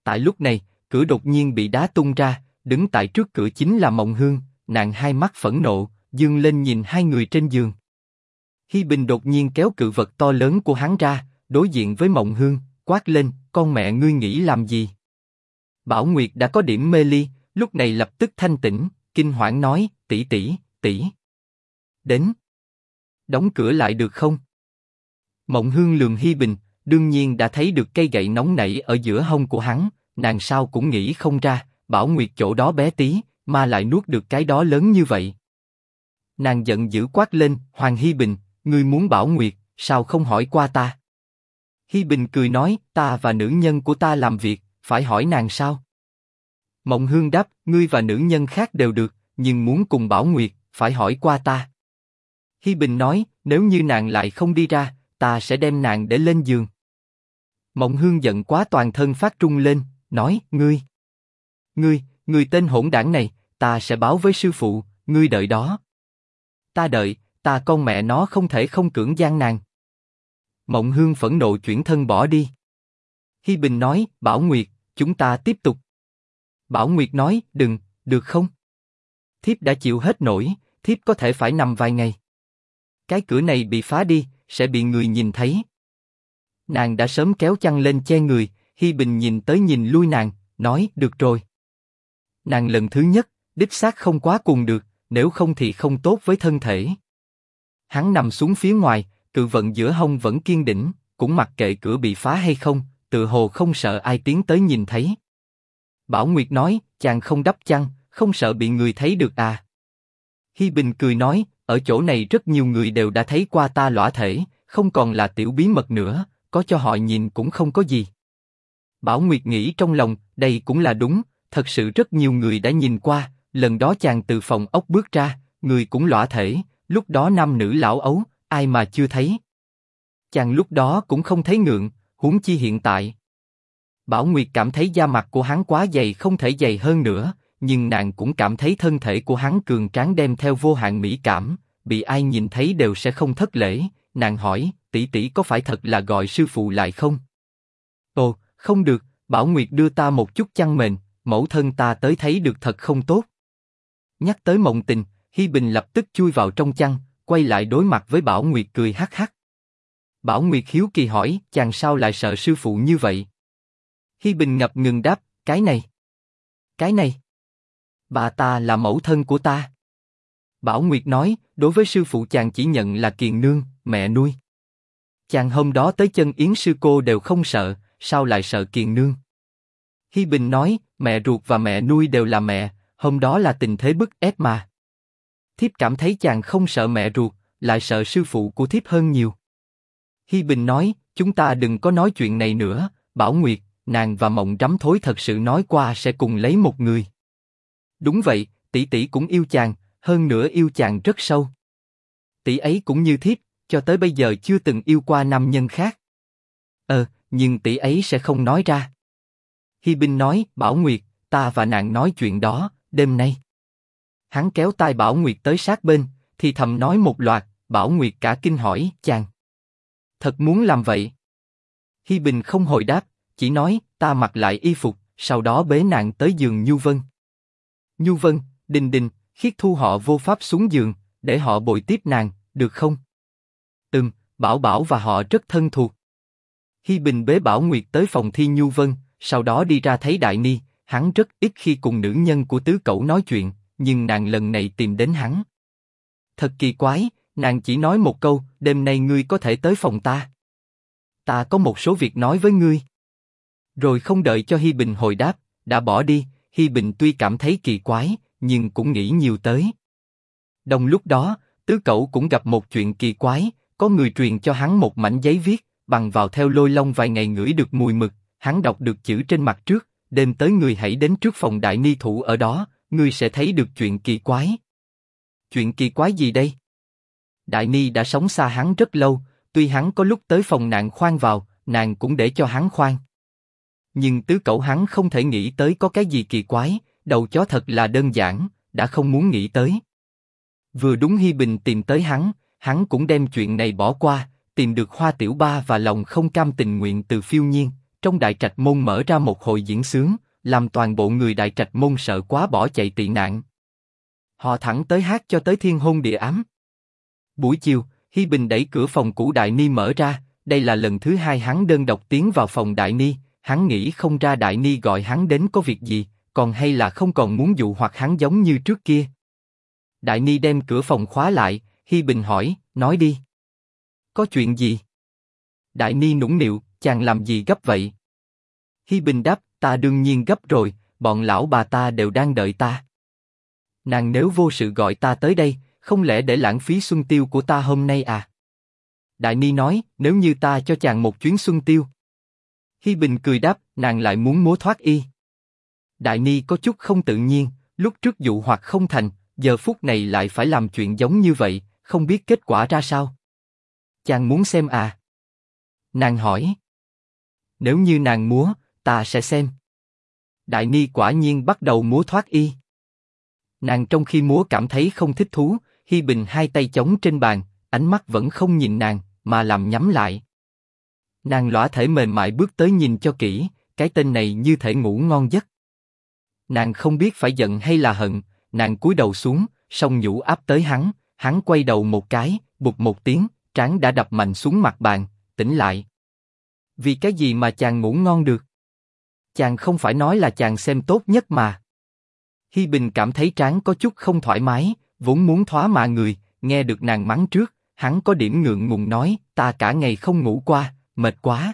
Tại lúc này, cửa đột nhiên bị đá tung ra, đứng tại trước cửa chính là Mộng Hương, nàng hai mắt phẫn nộ, dương lên nhìn hai người trên giường. Hi Bình đột nhiên kéo cự vật to lớn của hắn ra, đối diện với Mộng Hương, quát lên, con mẹ ngươi nghĩ làm gì? Bảo Nguyệt đã có điểm mê ly, lúc này lập tức thanh tỉnh, kinh hoảng nói, tỷ tỷ, tỷ. Đến. Đóng cửa lại được không? Mộng Hương lườm Hi Bình, đương nhiên đã thấy được cây gậy nóng nảy ở giữa hông của hắn, nàng sao cũng nghĩ không ra, Bảo Nguyệt chỗ đó bé tí, mà lại nuốt được cái đó lớn như vậy. Nàng giận dữ quát lên, Hoàng Hi Bình, ngươi muốn Bảo Nguyệt, sao không hỏi qua ta? Hi Bình cười nói, ta và nữ nhân của ta làm việc, phải hỏi nàng sao? Mộng Hương đáp, ngươi và nữ nhân khác đều được, nhưng muốn cùng Bảo Nguyệt, phải hỏi qua ta. Hi Bình nói, nếu như nàng lại không đi ra, ta sẽ đem nàng để lên giường. Mộng Hương giận quá toàn thân phát trung lên, nói, ngươi, ngươi, ngươi tên hỗn đảng này, ta sẽ báo với sư phụ, ngươi đợi đó. Ta đợi, ta con mẹ nó không thể không cưỡng gian nàng. Mộng Hương phẫn nộ chuyển thân bỏ đi. Hi Bình nói, Bảo Nguyệt, chúng ta tiếp tục. Bảo Nguyệt nói, đừng, được không? Thiếp đã chịu hết nổi, thiếp có thể phải nằm vài ngày. Cái cửa này bị phá đi, sẽ bị người nhìn thấy. Nàng đã sớm kéo chăn lên che người, Hi Bình nhìn tới nhìn lui nàng, nói, được rồi. Nàng lần thứ nhất, đích xác không quá cùng được, nếu không thì không tốt với thân thể. Hắn nằm xuống phía ngoài, cự vận giữa hông vẫn kiên định, cũng mặc kệ cửa bị phá hay không, tự hồ không sợ ai tiến tới nhìn thấy. Bảo Nguyệt nói, chàng không đắp chăn, không sợ bị người thấy được à? Hi Bình cười nói, ở chỗ này rất nhiều người đều đã thấy qua ta lõa thể, không còn là tiểu bí mật nữa, có cho họ nhìn cũng không có gì. Bảo Nguyệt nghĩ trong lòng, đây cũng là đúng, thật sự rất nhiều người đã nhìn qua, lần đó chàng từ phòng ốc bước ra, người cũng lõa thể, lúc đó nam nữ lão ấu, ai mà chưa thấy. Chàng lúc đó cũng không thấy ngượng, huống chi hiện tại. Bảo Nguyệt cảm thấy da mặt của hắn quá dày không thể dày hơn nữa, nhưng nàng cũng cảm thấy thân thể của hắn cường tráng đem theo vô hạn mỹ cảm, bị ai nhìn thấy đều sẽ không thất lễ. Nàng hỏi, tỷ tỷ có phải thật là gọi sư phụ lại không? Ồ, không được, Bảo Nguyệt đưa ta một chút chăn mền, mẫu thân ta tới thấy được thật không tốt. Nhắc tới mộng tình, Hi Bình lập tức chui vào trong chăn, quay lại đối mặt với Bảo Nguyệt cười hắc hắc. Bảo Nguyệt hiếu kỳ hỏi, chàng sao lại sợ sư phụ như vậy? Hi Bình ngập ngừng đáp, cái này. Cái này. Bà ta là mẫu thân của ta. Bảo Nguyệt nói, đối với sư phụ chàng chỉ nhận là kiền nương, mẹ nuôi. Chàng hôm đó tới chân yến sư cô đều không sợ, sao lại sợ kiền nương? Hi Bình nói, mẹ ruột và mẹ nuôi đều là mẹ, hôm đó là tình thế bức ép mà. Thiếp cảm thấy chàng không sợ mẹ ruột, lại sợ sư phụ của thiếp hơn nhiều. Hi Bình nói, chúng ta đừng có nói chuyện này nữa, Bảo Nguyệt, nàng và Mộng Rắm Thối thật sự nói qua sẽ cùng lấy một người. Đúng vậy, tỷ tỷ cũng yêu chàng, hơn nữa yêu chàng rất sâu. Tỷ ấy cũng như thiếp, cho tới bây giờ chưa từng yêu qua nam nhân khác. Nhưng tỷ ấy sẽ không nói ra. Hi Bình nói, Bảo Nguyệt, ta và nàng nói chuyện đó, đêm nay. Hắn kéo tay Bảo Nguyệt tới sát bên, thì thầm nói một loạt, Bảo Nguyệt cả kinh hỏi, chàng. Thật muốn làm vậy? Hi Bình không hồi đáp, chỉ nói, ta mặc lại y phục, sau đó bế nàng tới giường Nhu Vân. Nhu Vân, Đình Đình, khiết thu họ vô pháp xuống giường, để họ bồi tiếp nàng, được không? Ừm, Bảo Bảo và họ rất thân thuộc. Hi Bình bế Bảo Nguyệt tới phòng thi Nhu Vân, sau đó đi ra thấy Đại Ni, hắn rất ít khi cùng nữ nhân của tứ cậu nói chuyện, nhưng nàng lần này tìm đến hắn. Thật kỳ quái, nàng chỉ nói một câu, đêm nay ngươi có thể tới phòng ta. Ta có một số việc nói với ngươi. Rồi không đợi cho Hi Bình hồi đáp, đã bỏ đi. Hi Bình tuy cảm thấy kỳ quái, nhưng cũng nghĩ nhiều tới. Đồng lúc đó, tứ cậu cũng gặp một chuyện kỳ quái, có người truyền cho hắn một mảnh giấy viết, bằng vào theo lôi long vài ngày ngửi được mùi mực, hắn đọc được chữ trên mặt trước, đêm tới người hãy đến trước phòng đại ni thủ ở đó, ngươi sẽ thấy được chuyện kỳ quái. Chuyện kỳ quái gì đây? Đại ni đã sống xa hắn rất lâu, tuy hắn có lúc tới phòng nạn khoan vào, nàng cũng để cho hắn khoan. Nhưng tứ cậu hắn không thể nghĩ tới có cái gì kỳ quái, đầu chó thật là đơn giản, đã không muốn nghĩ tới. Vừa đúng Hi Bình tìm tới hắn, hắn cũng đem chuyện này bỏ qua, tìm được Hoa Tiểu Ba và lòng không cam tình nguyện từ phiêu nhiên, trong đại trạch môn mở ra một hội diễn sướng, làm toàn bộ người đại trạch môn sợ quá bỏ chạy tị nạn. Họ thẳng tới hát cho tới thiên hôn địa ám. Buổi chiều, Hi Bình đẩy cửa phòng cũ Đại Ni mở ra, đây là lần thứ hai hắn đơn độc tiến vào phòng Đại Ni, hắn nghĩ không ra Đại Ni gọi hắn đến có việc gì, còn hay là không còn muốn dụ hoặc hắn giống như trước kia. Đại Ni đem cửa phòng khóa lại, Hi Bình hỏi, nói đi. Có chuyện gì? Đại Ni nũng nịu, chàng làm gì gấp vậy? Hi Bình đáp, ta đương nhiên gấp rồi, bọn lão bà ta đều đang đợi ta. Nàng nếu vô sự gọi ta tới đây, không lẽ để lãng phí xuân tiêu của ta hôm nay à? Đại Ni nói, nếu như ta cho chàng một chuyến xuân tiêu. Hi Bình cười đáp, nàng lại muốn múa thoát y. Đại Ni có chút không tự nhiên, lúc trước dụ hoặc không thành, giờ phút này lại phải làm chuyện giống như vậy, không biết kết quả ra sao. Chàng muốn xem à? Nàng hỏi. Nếu như nàng múa, ta sẽ xem. Đại Ni quả nhiên bắt đầu múa thoát y. Nàng trong khi múa cảm thấy không thích thú, Hi Bình hai tay chống trên bàn, ánh mắt vẫn không nhìn nàng, mà làm nhắm lại. Nàng lõa thể mềm mại bước tới nhìn cho kỹ, cái tên này như thể ngủ ngon giấc. Nàng không biết phải giận hay là hận, nàng cúi đầu xuống, song nhũ áp tới hắn, hắn quay đầu một cái, bụt một tiếng, trán đã đập mạnh xuống mặt bàn, tỉnh lại. Vì cái gì mà chàng ngủ ngon được? Chàng không phải nói là chàng xem tốt nhất mà. Hi Bình cảm thấy trán có chút không thoải mái, vốn muốn thoá mạ người, nghe được nàng mắng trước, hắn có điểm ngượng ngùng nói, ta cả ngày không ngủ qua, mệt quá.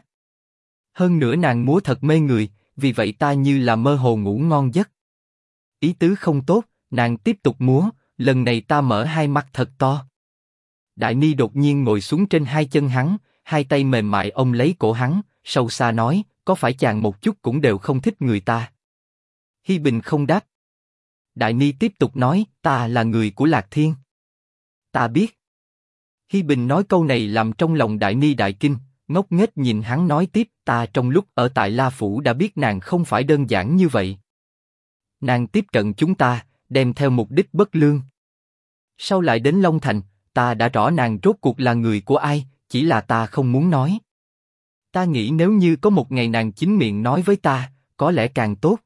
Hơn nữa nàng múa thật mê người, vì vậy ta như là mơ hồ ngủ ngon giấc. Ý tứ không tốt, nàng tiếp tục múa, lần này ta mở hai mắt thật to. Đại Ni đột nhiên ngồi xuống trên hai chân hắn, hai tay mềm mại ôm lấy cổ hắn, sâu xa nói, có phải chàng một chút cũng đều không thích người ta? Hi Bình không đáp. Đại Ni tiếp tục nói, ta là người của Lạc Thiên. Ta biết. Hi Bình nói câu này làm trong lòng Đại Ni đại kinh, ngốc nghếch nhìn hắn nói tiếp, ta trong lúc ở tại La Phủ đã biết nàng không phải đơn giản như vậy. Nàng tiếp cận chúng ta, đem theo mục đích bất lương. Sau lại đến Long Thành, ta đã rõ nàng rốt cuộc là người của ai, chỉ là ta không muốn nói. Ta nghĩ nếu như có một ngày nàng chính miệng nói với ta, có lẽ càng tốt.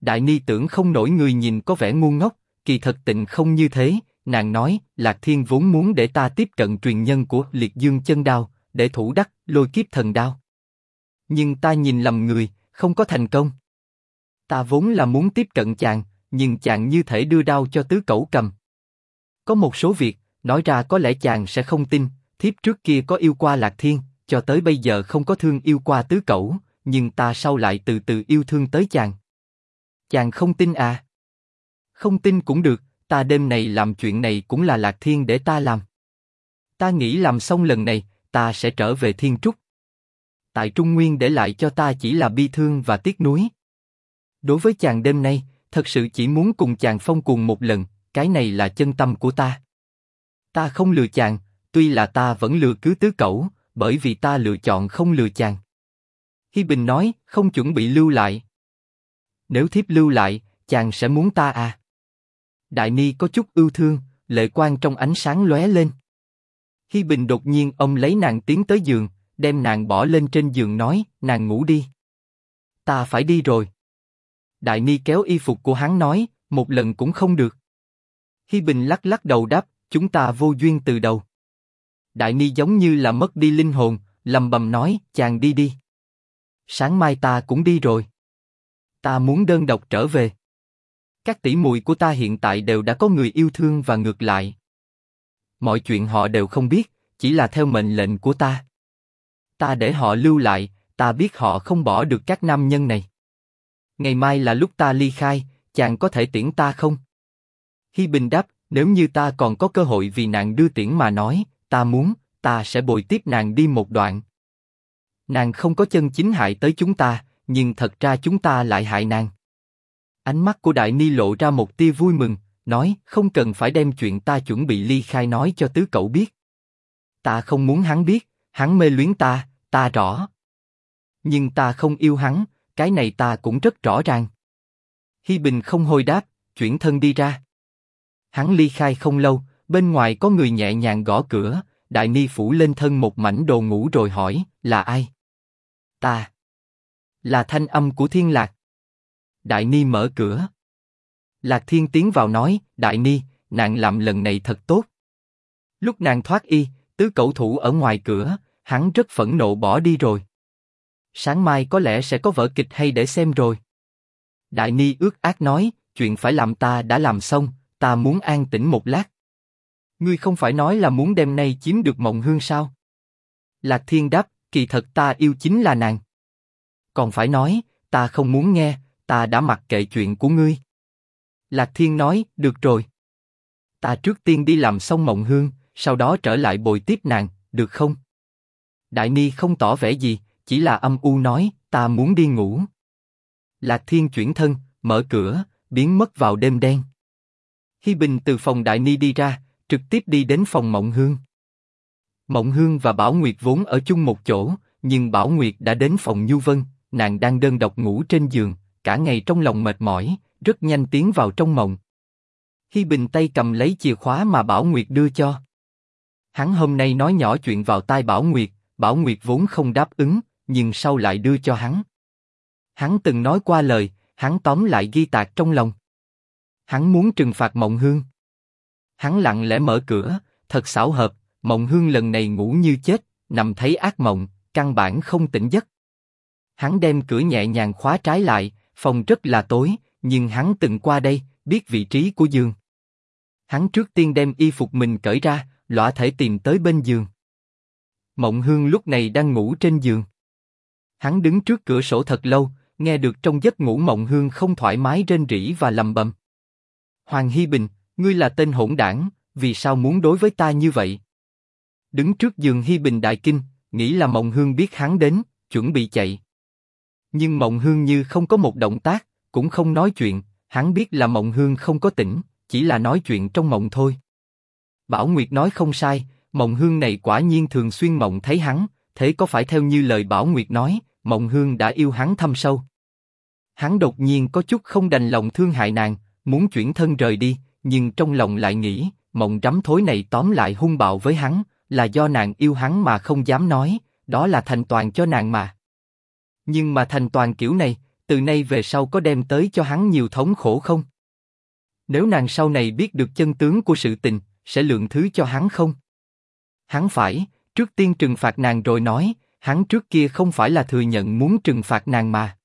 Đại Ni tưởng không nổi người nhìn có vẻ ngu ngốc, kỳ thật tịnh không như thế. Nàng nói, Lạc Thiên vốn muốn để ta tiếp cận truyền nhân của Liệt Dương chân đao, để thủ đắc lôi kiếp thần đao. Nhưng ta nhìn lầm người, không có thành công. Ta vốn là muốn tiếp cận chàng, nhưng chàng như thể đưa đao cho tứ cẩu cầm. Có một số việc, nói ra có lẽ chàng sẽ không tin, thiếp trước kia có yêu qua Lạc Thiên, cho tới bây giờ không có thương yêu qua tứ cẩu, nhưng ta sau lại từ từ yêu thương tới chàng. Chàng không tin à? Không tin cũng được, ta đêm này làm chuyện này cũng là Lạc Thiên để ta làm. Ta nghĩ làm xong lần này, ta sẽ trở về Thiên Trúc. Tại Trung Nguyên để lại cho ta chỉ là bi thương và tiếc nuối. Đối với chàng đêm nay, thật sự chỉ muốn cùng chàng phong cuồng một lần, cái này là chân tâm của ta. Ta không lừa chàng, tuy là ta vẫn lừa cứ tứ cẩu, bởi vì ta lựa chọn không lừa chàng. Hi Bình nói, không chuẩn bị lưu lại. Nếu thiếp lưu lại, chàng sẽ muốn ta à? Đại Ni có chút ưu thương, lệ quan trong ánh sáng lóe lên. Hi Bình đột nhiên ông lấy nàng tiến tới giường, đem nàng bỏ lên trên giường nói, nàng ngủ đi. Ta phải đi rồi. Đại Ni kéo y phục của hắn nói, một lần cũng không được. Hi Bình lắc lắc đầu đáp, chúng ta vô duyên từ đầu. Đại Ni giống như là mất đi linh hồn, lầm bầm nói, chàng đi đi. Sáng mai ta cũng đi rồi. Ta muốn đơn độc trở về. Các tỷ muội của ta hiện tại đều đã có người yêu thương và ngược lại. Mọi chuyện họ đều không biết, chỉ là theo mệnh lệnh của ta. Ta để họ lưu lại, ta biết họ không bỏ được các nam nhân này. Ngày mai là lúc ta ly khai, chàng có thể tiễn ta không? Hi Bình đáp, nếu như ta còn có cơ hội vì nàng đưa tiễn mà nói, ta muốn, ta sẽ bồi tiếp nàng đi một đoạn. Nàng không có chân chính hại tới chúng ta, nhưng thật ra chúng ta lại hại nàng. Ánh mắt của Đại Ni lộ ra một tia vui mừng, nói không cần phải đem chuyện ta chuẩn bị ly khai nói cho tứ cậu biết. Ta không muốn hắn biết, hắn mê luyến ta, ta rõ. Nhưng ta không yêu hắn, cái này ta cũng rất rõ ràng. Hi Bình không hồi đáp, chuyển thân đi ra. Hắn ly khai không lâu, bên ngoài có người nhẹ nhàng gõ cửa, Đại Ni phủ lên thân một mảnh đồ ngủ rồi hỏi, là ai? Ta. Là thanh âm của Thiên Lạc. Đại Ni mở cửa. Lạc Thiên tiến vào nói, Đại Ni, nàng làm lần này thật tốt. Lúc nàng thoát y, tứ cậu thủ ở ngoài cửa, hắn rất phẫn nộ bỏ đi rồi. Sáng mai có lẽ sẽ có vở kịch hay để xem rồi. Đại Ni ước ác nói, chuyện phải làm ta đã làm xong, ta muốn an tĩnh một lát. Ngươi không phải nói là muốn đêm nay chiếm được mộng hương sao? Lạc Thiên đáp, kỳ thật ta yêu chính là nàng. Còn phải nói, ta không muốn nghe, ta đã mặc kệ chuyện của ngươi. Lạc Thiên nói, được rồi. Ta trước tiên đi làm xong mộng hương, sau đó trở lại bồi tiếp nàng, được không? Đại Ni không tỏ vẻ gì, chỉ là âm u nói, ta muốn đi ngủ. Lạc Thiên chuyển thân, mở cửa, biến mất vào đêm đen. Hi Bình từ phòng Đại Ni đi ra, trực tiếp đi đến phòng Mộng Hương. Mộng Hương và Bảo Nguyệt vốn ở chung một chỗ, nhưng Bảo Nguyệt đã đến phòng Nhu Vân, nàng đang đơn độc ngủ trên giường, cả ngày trong lòng mệt mỏi, rất nhanh tiến vào trong mộng. Hi Bình tay cầm lấy chìa khóa mà Bảo Nguyệt đưa cho. Hắn hôm nay nói nhỏ chuyện vào tai Bảo Nguyệt, Bảo Nguyệt vốn không đáp ứng, nhưng sau lại đưa cho hắn. Hắn từng nói qua lời, hắn tóm lại ghi tạc trong lòng. Hắn muốn trừng phạt Mộng Hương. Hắn lặng lẽ mở cửa, thật xảo hợp, Mộng Hương lần này ngủ như chết, nằm thấy ác mộng, căn bản không tỉnh giấc. Hắn đem cửa nhẹ nhàng khóa trái lại, phòng rất là tối, nhưng hắn từng qua đây, biết vị trí của giường. Hắn trước tiên đem y phục mình cởi ra, lõa thể tìm tới bên giường. Mộng Hương lúc này đang ngủ trên giường. Hắn đứng trước cửa sổ thật lâu, nghe được trong giấc ngủ Mộng Hương không thoải mái rên rỉ và lầm bầm. Hoàng Hi Bình, ngươi là tên hỗn đảng, vì sao muốn đối với ta như vậy? Đứng trước giường Hi Bình đại kinh, nghĩ là Mộng Hương biết hắn đến, chuẩn bị chạy. Nhưng Mộng Hương như không có một động tác, cũng không nói chuyện, hắn biết là Mộng Hương không có tỉnh, chỉ là nói chuyện trong mộng thôi. Bảo Nguyệt nói không sai, Mộng Hương này quả nhiên thường xuyên mộng thấy hắn, thế có phải theo như lời Bảo Nguyệt nói, Mộng Hương đã yêu hắn thâm sâu. Hắn đột nhiên có chút không đành lòng thương hại nàng, muốn chuyển thân rời đi, nhưng trong lòng lại nghĩ, mộng rắm thối này tóm lại hung bạo với hắn, là do nàng yêu hắn mà không dám nói, đó là thành toàn cho nàng mà. Nhưng mà thành toàn kiểu này, từ nay về sau có đem tới cho hắn nhiều thống khổ không? Nếu nàng sau này biết được chân tướng của sự tình, sẽ lượng thứ cho hắn không? Hắn phải, trước tiên trừng phạt nàng rồi nói, hắn trước kia không phải là thừa nhận muốn trừng phạt nàng mà.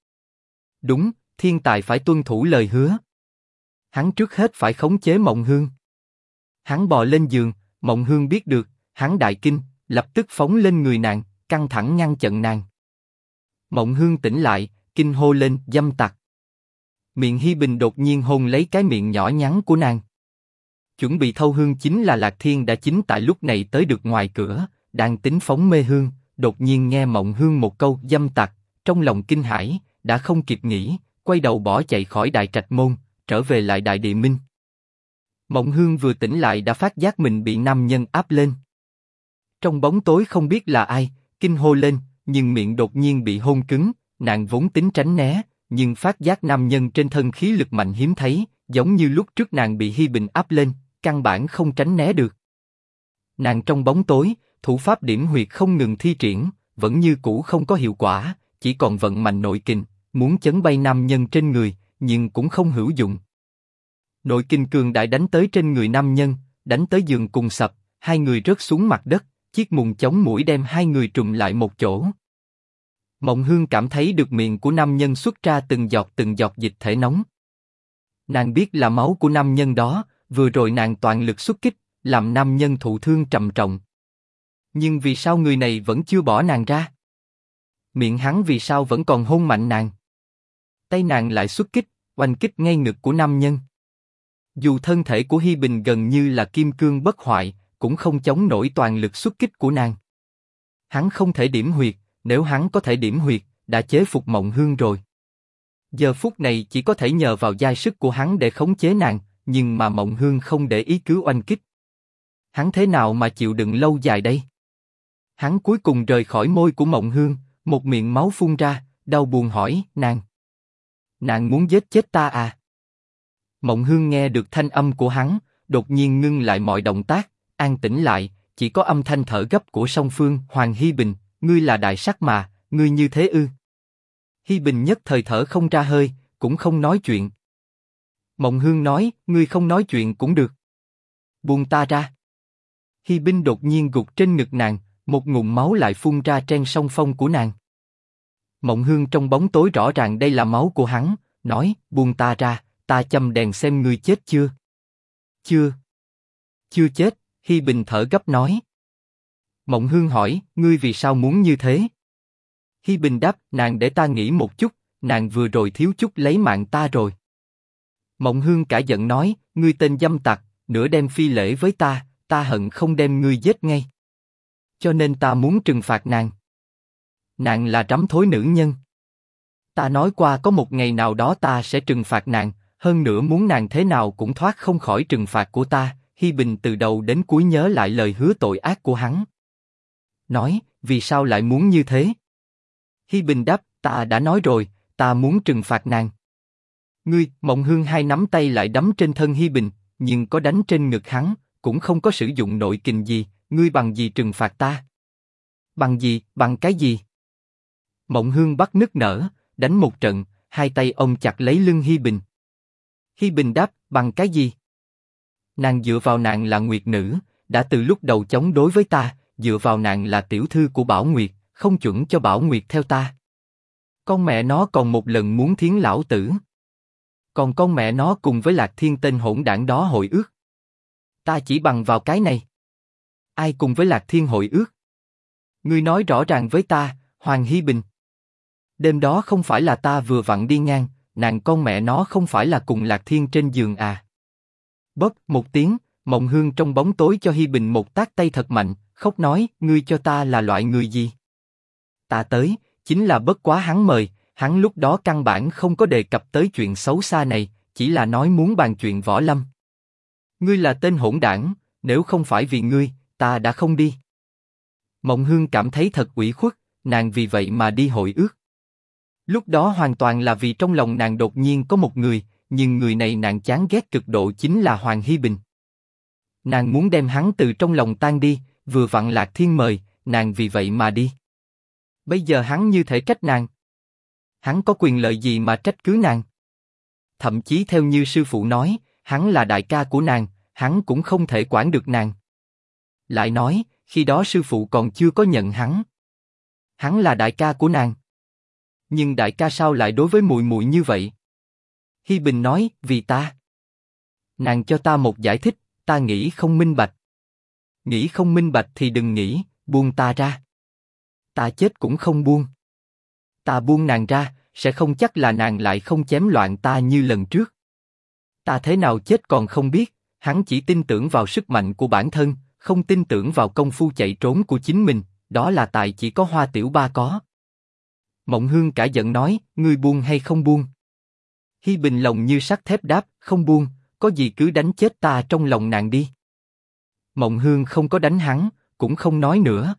Đúng, thiên tài phải tuân thủ lời hứa. Hắn trước hết phải khống chế Mộng Hương. Hắn bò lên giường, Mộng Hương biết được, hắn đại kinh, lập tức phóng lên người nàng, căng thẳng ngăn chặn nàng. Mộng Hương tỉnh lại, kinh hô lên, dâm tặc. Miệng Hi Bình đột nhiên hôn lấy cái miệng nhỏ nhắn của nàng. Chuẩn bị thâu hương chính là Lạc Thiên đã chính tại lúc này tới được ngoài cửa, đang tính phóng mê hương, đột nhiên nghe Mộng Hương một câu dâm tặc, trong lòng kinh hãi, đã không kịp nghĩ, quay đầu bỏ chạy khỏi đại trạch môn, trở về lại Đại Địa Minh. Mộng Hương vừa tỉnh lại đã phát giác mình bị nam nhân áp lên. Trong bóng tối không biết là ai, kinh hô lên, nhưng miệng đột nhiên bị hôn cứng, nàng vốn tính tránh né, nhưng phát giác nam nhân trên thân khí lực mạnh hiếm thấy, giống như lúc trước nàng bị Hi Bình áp lên, căn bản không tránh né được. Nàng trong bóng tối, thủ pháp điểm huyệt không ngừng thi triển, vẫn như cũ không có hiệu quả, chỉ còn vận mạnh nội kình, muốn chấn bay nam nhân trên người, nhưng cũng không hữu dụng. Nội kinh cường đại đánh tới trên người nam nhân, đánh tới giường cùng sập, hai người rớt xuống mặt đất, chiếc mùng chống mũi đem hai người trùm lại một chỗ. Mộng Hương cảm thấy được miệng của nam nhân xuất ra từng giọt từng giọt dịch thể nóng. Nàng biết là máu của nam nhân đó, vừa rồi nàng toàn lực xuất kích, làm nam nhân thụ thương trầm trọng. Nhưng vì sao người này vẫn chưa bỏ nàng ra? Miệng hắn vì sao vẫn còn hôn mạnh nàng? Tay nàng lại xuất kích, oanh kích ngay ngực của nam nhân. Dù thân thể của Hi Bình gần như là kim cương bất hoại, cũng không chống nổi toàn lực xuất kích của nàng. Hắn không thể điểm huyệt, nếu hắn có thể điểm huyệt, đã chế phục mộng hương rồi. Giờ phút này chỉ có thể nhờ vào giai sức của hắn để khống chế nàng, nhưng mà mộng hương không để ý cứu oanh kích. Hắn thế nào mà chịu đựng lâu dài đây? Hắn cuối cùng rời khỏi môi của mộng hương, một miệng máu phun ra, đau buồn hỏi, nàng. Nàng muốn giết chết ta à? Mộng hương nghe được thanh âm của hắn, đột nhiên ngưng lại mọi động tác, an tĩnh lại, chỉ có âm thanh thở gấp của song phương. Hoàng Hi Bình, ngươi là đại sắc mà, ngươi như thế ư? Hi Bình nhất thời thở không ra hơi, cũng không nói chuyện. Mộng Hương nói, ngươi không nói chuyện cũng được. Buông ta ra. Hi Bình đột nhiên gục trên ngực nàng, một ngụm máu lại phun ra trên song phong của nàng. Mộng Hương trong bóng tối rõ ràng đây là máu của hắn, nói, buông ta ra, ta châm đèn xem ngươi chết chưa. Chưa. Chưa chết, Hi Bình thở gấp nói. Mộng Hương hỏi, ngươi vì sao muốn như thế? Hi Bình đáp, nàng để ta nghĩ một chút, nàng vừa rồi thiếu chút lấy mạng ta rồi. Mộng Hương cả giận nói, ngươi tên dâm tặc, nửa đem phi lễ với ta, ta hận không đem ngươi giết ngay. Cho nên ta muốn trừng phạt nàng. Nàng là trắm thối nữ nhân. Ta nói qua có một ngày nào đó ta sẽ trừng phạt nàng, hơn nữa muốn nàng thế nào cũng thoát không khỏi trừng phạt của ta. Hi Bình từ đầu đến cuối nhớ lại lời hứa tội ác của hắn. Nói, vì sao lại muốn như thế? Hi Bình đáp, ta đã nói rồi, ta muốn trừng phạt nàng. Ngươi, Mộng Hương hai nắm tay lại đấm trên thân Hi Bình, nhưng có đánh trên ngực hắn, cũng không có sử dụng nội kình gì, ngươi bằng gì trừng phạt ta? Bằng gì, bằng cái gì? Mộng Hương bắt nức nở, đánh một trận, hai tay ông chặt lấy lưng Hi Bình. Hi Bình đáp, bằng cái gì? Nàng dựa vào nàng là Nguyệt nữ, đã từ lúc đầu chống đối với ta, dựa vào nàng là tiểu thư của Bảo Nguyệt, không chuẩn cho Bảo Nguyệt theo ta. Con mẹ nó còn một lần muốn thiến lão tử. Còn con mẹ nó cùng với Lạc Thiên tên hỗn đảng đó hội ước. Ta chỉ bằng vào cái này. Ai cùng với Lạc Thiên hội ước? Ngươi nói rõ ràng với ta, Hoàng Hy Bình. Đêm đó không phải là ta vừa vặn đi ngang, nàng con mẹ nó không phải là cùng Lạc Thiên trên giường à? Bóp một tiếng, Mộng Hương trong bóng tối cho Hi Bình một tác tay thật mạnh, khóc nói, ngươi cho ta là loại người gì? Ta tới, chính là bất quá hắn mời, hắn lúc đó căn bản không có đề cập tới chuyện xấu xa này, chỉ là nói muốn bàn chuyện võ lâm. Ngươi là tên hỗn đảng, nếu không phải vì ngươi, ta đã không đi. Mộng Hương cảm thấy thật ủy khuất, nàng vì vậy mà đi hội ước. Lúc đó hoàn toàn là vì trong lòng nàng đột nhiên có một người, nhưng người này nàng chán ghét cực độ chính là Hoàng Hy Bình. Nàng muốn đem hắn từ trong lòng tan đi, vừa vặn lạc thiên mời, nàng vì vậy mà đi. Bây giờ hắn như thể trách nàng. Hắn có quyền lợi gì mà trách cứ nàng? Thậm chí theo như sư phụ nói, hắn là đại ca của nàng, hắn cũng không thể quản được nàng. Lại nói, khi đó sư phụ còn chưa có nhận hắn. Hắn là đại ca của nàng. Nhưng đại ca sao lại đối với muội muội như vậy? Hi Bình nói, vì ta. Nàng cho ta một giải thích, ta nghĩ không minh bạch. Nghĩ không minh bạch thì đừng nghĩ, buông ta ra. Ta chết cũng không buông. Ta buông nàng ra, sẽ không chắc là nàng lại không chém loạn ta như lần trước. Ta thế nào chết còn không biết, hắn chỉ tin tưởng vào sức mạnh của bản thân, không tin tưởng vào công phu chạy trốn của chính mình, đó là tài chỉ có hoa tiểu ba có. Mộng Hương cả giận nói, ngươi buông hay không buông? Hi Bình lòng như sắt thép đáp, không buông, có gì cứ đánh chết ta trong lòng nàng đi. Mộng Hương không có đánh hắn, cũng không nói nữa.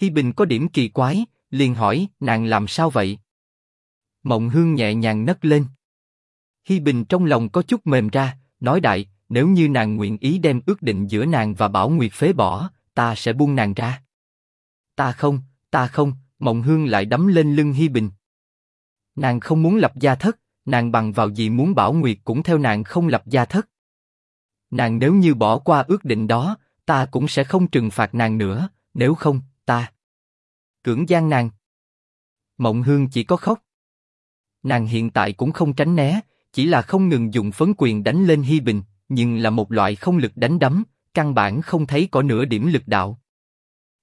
Hi Bình có điểm kỳ quái, liền hỏi, nàng làm sao vậy? Mộng Hương nhẹ nhàng nấc lên. Hi Bình trong lòng có chút mềm ra, nói đại, nếu như nàng nguyện ý đem ước định giữa nàng và Bảo Nguyệt phế bỏ, ta sẽ buông nàng ra. Ta không, ta không, Mộng Hương lại đấm lên lưng Hi Bình. Nàng không muốn lập gia thất, nàng bằng vào gì muốn Bảo Nguyệt cũng theo nàng không lập gia thất. Nàng nếu như bỏ qua ước định đó, ta cũng sẽ không trừng phạt nàng nữa, nếu không, ta cưỡng gian nàng. Mộng Hương chỉ có khóc. Nàng hiện tại cũng không tránh né, chỉ là không ngừng dùng phấn quyền đánh lên Hi Bình, nhưng là một loại không lực đánh đấm, căn bản không thấy có nửa điểm lực đạo.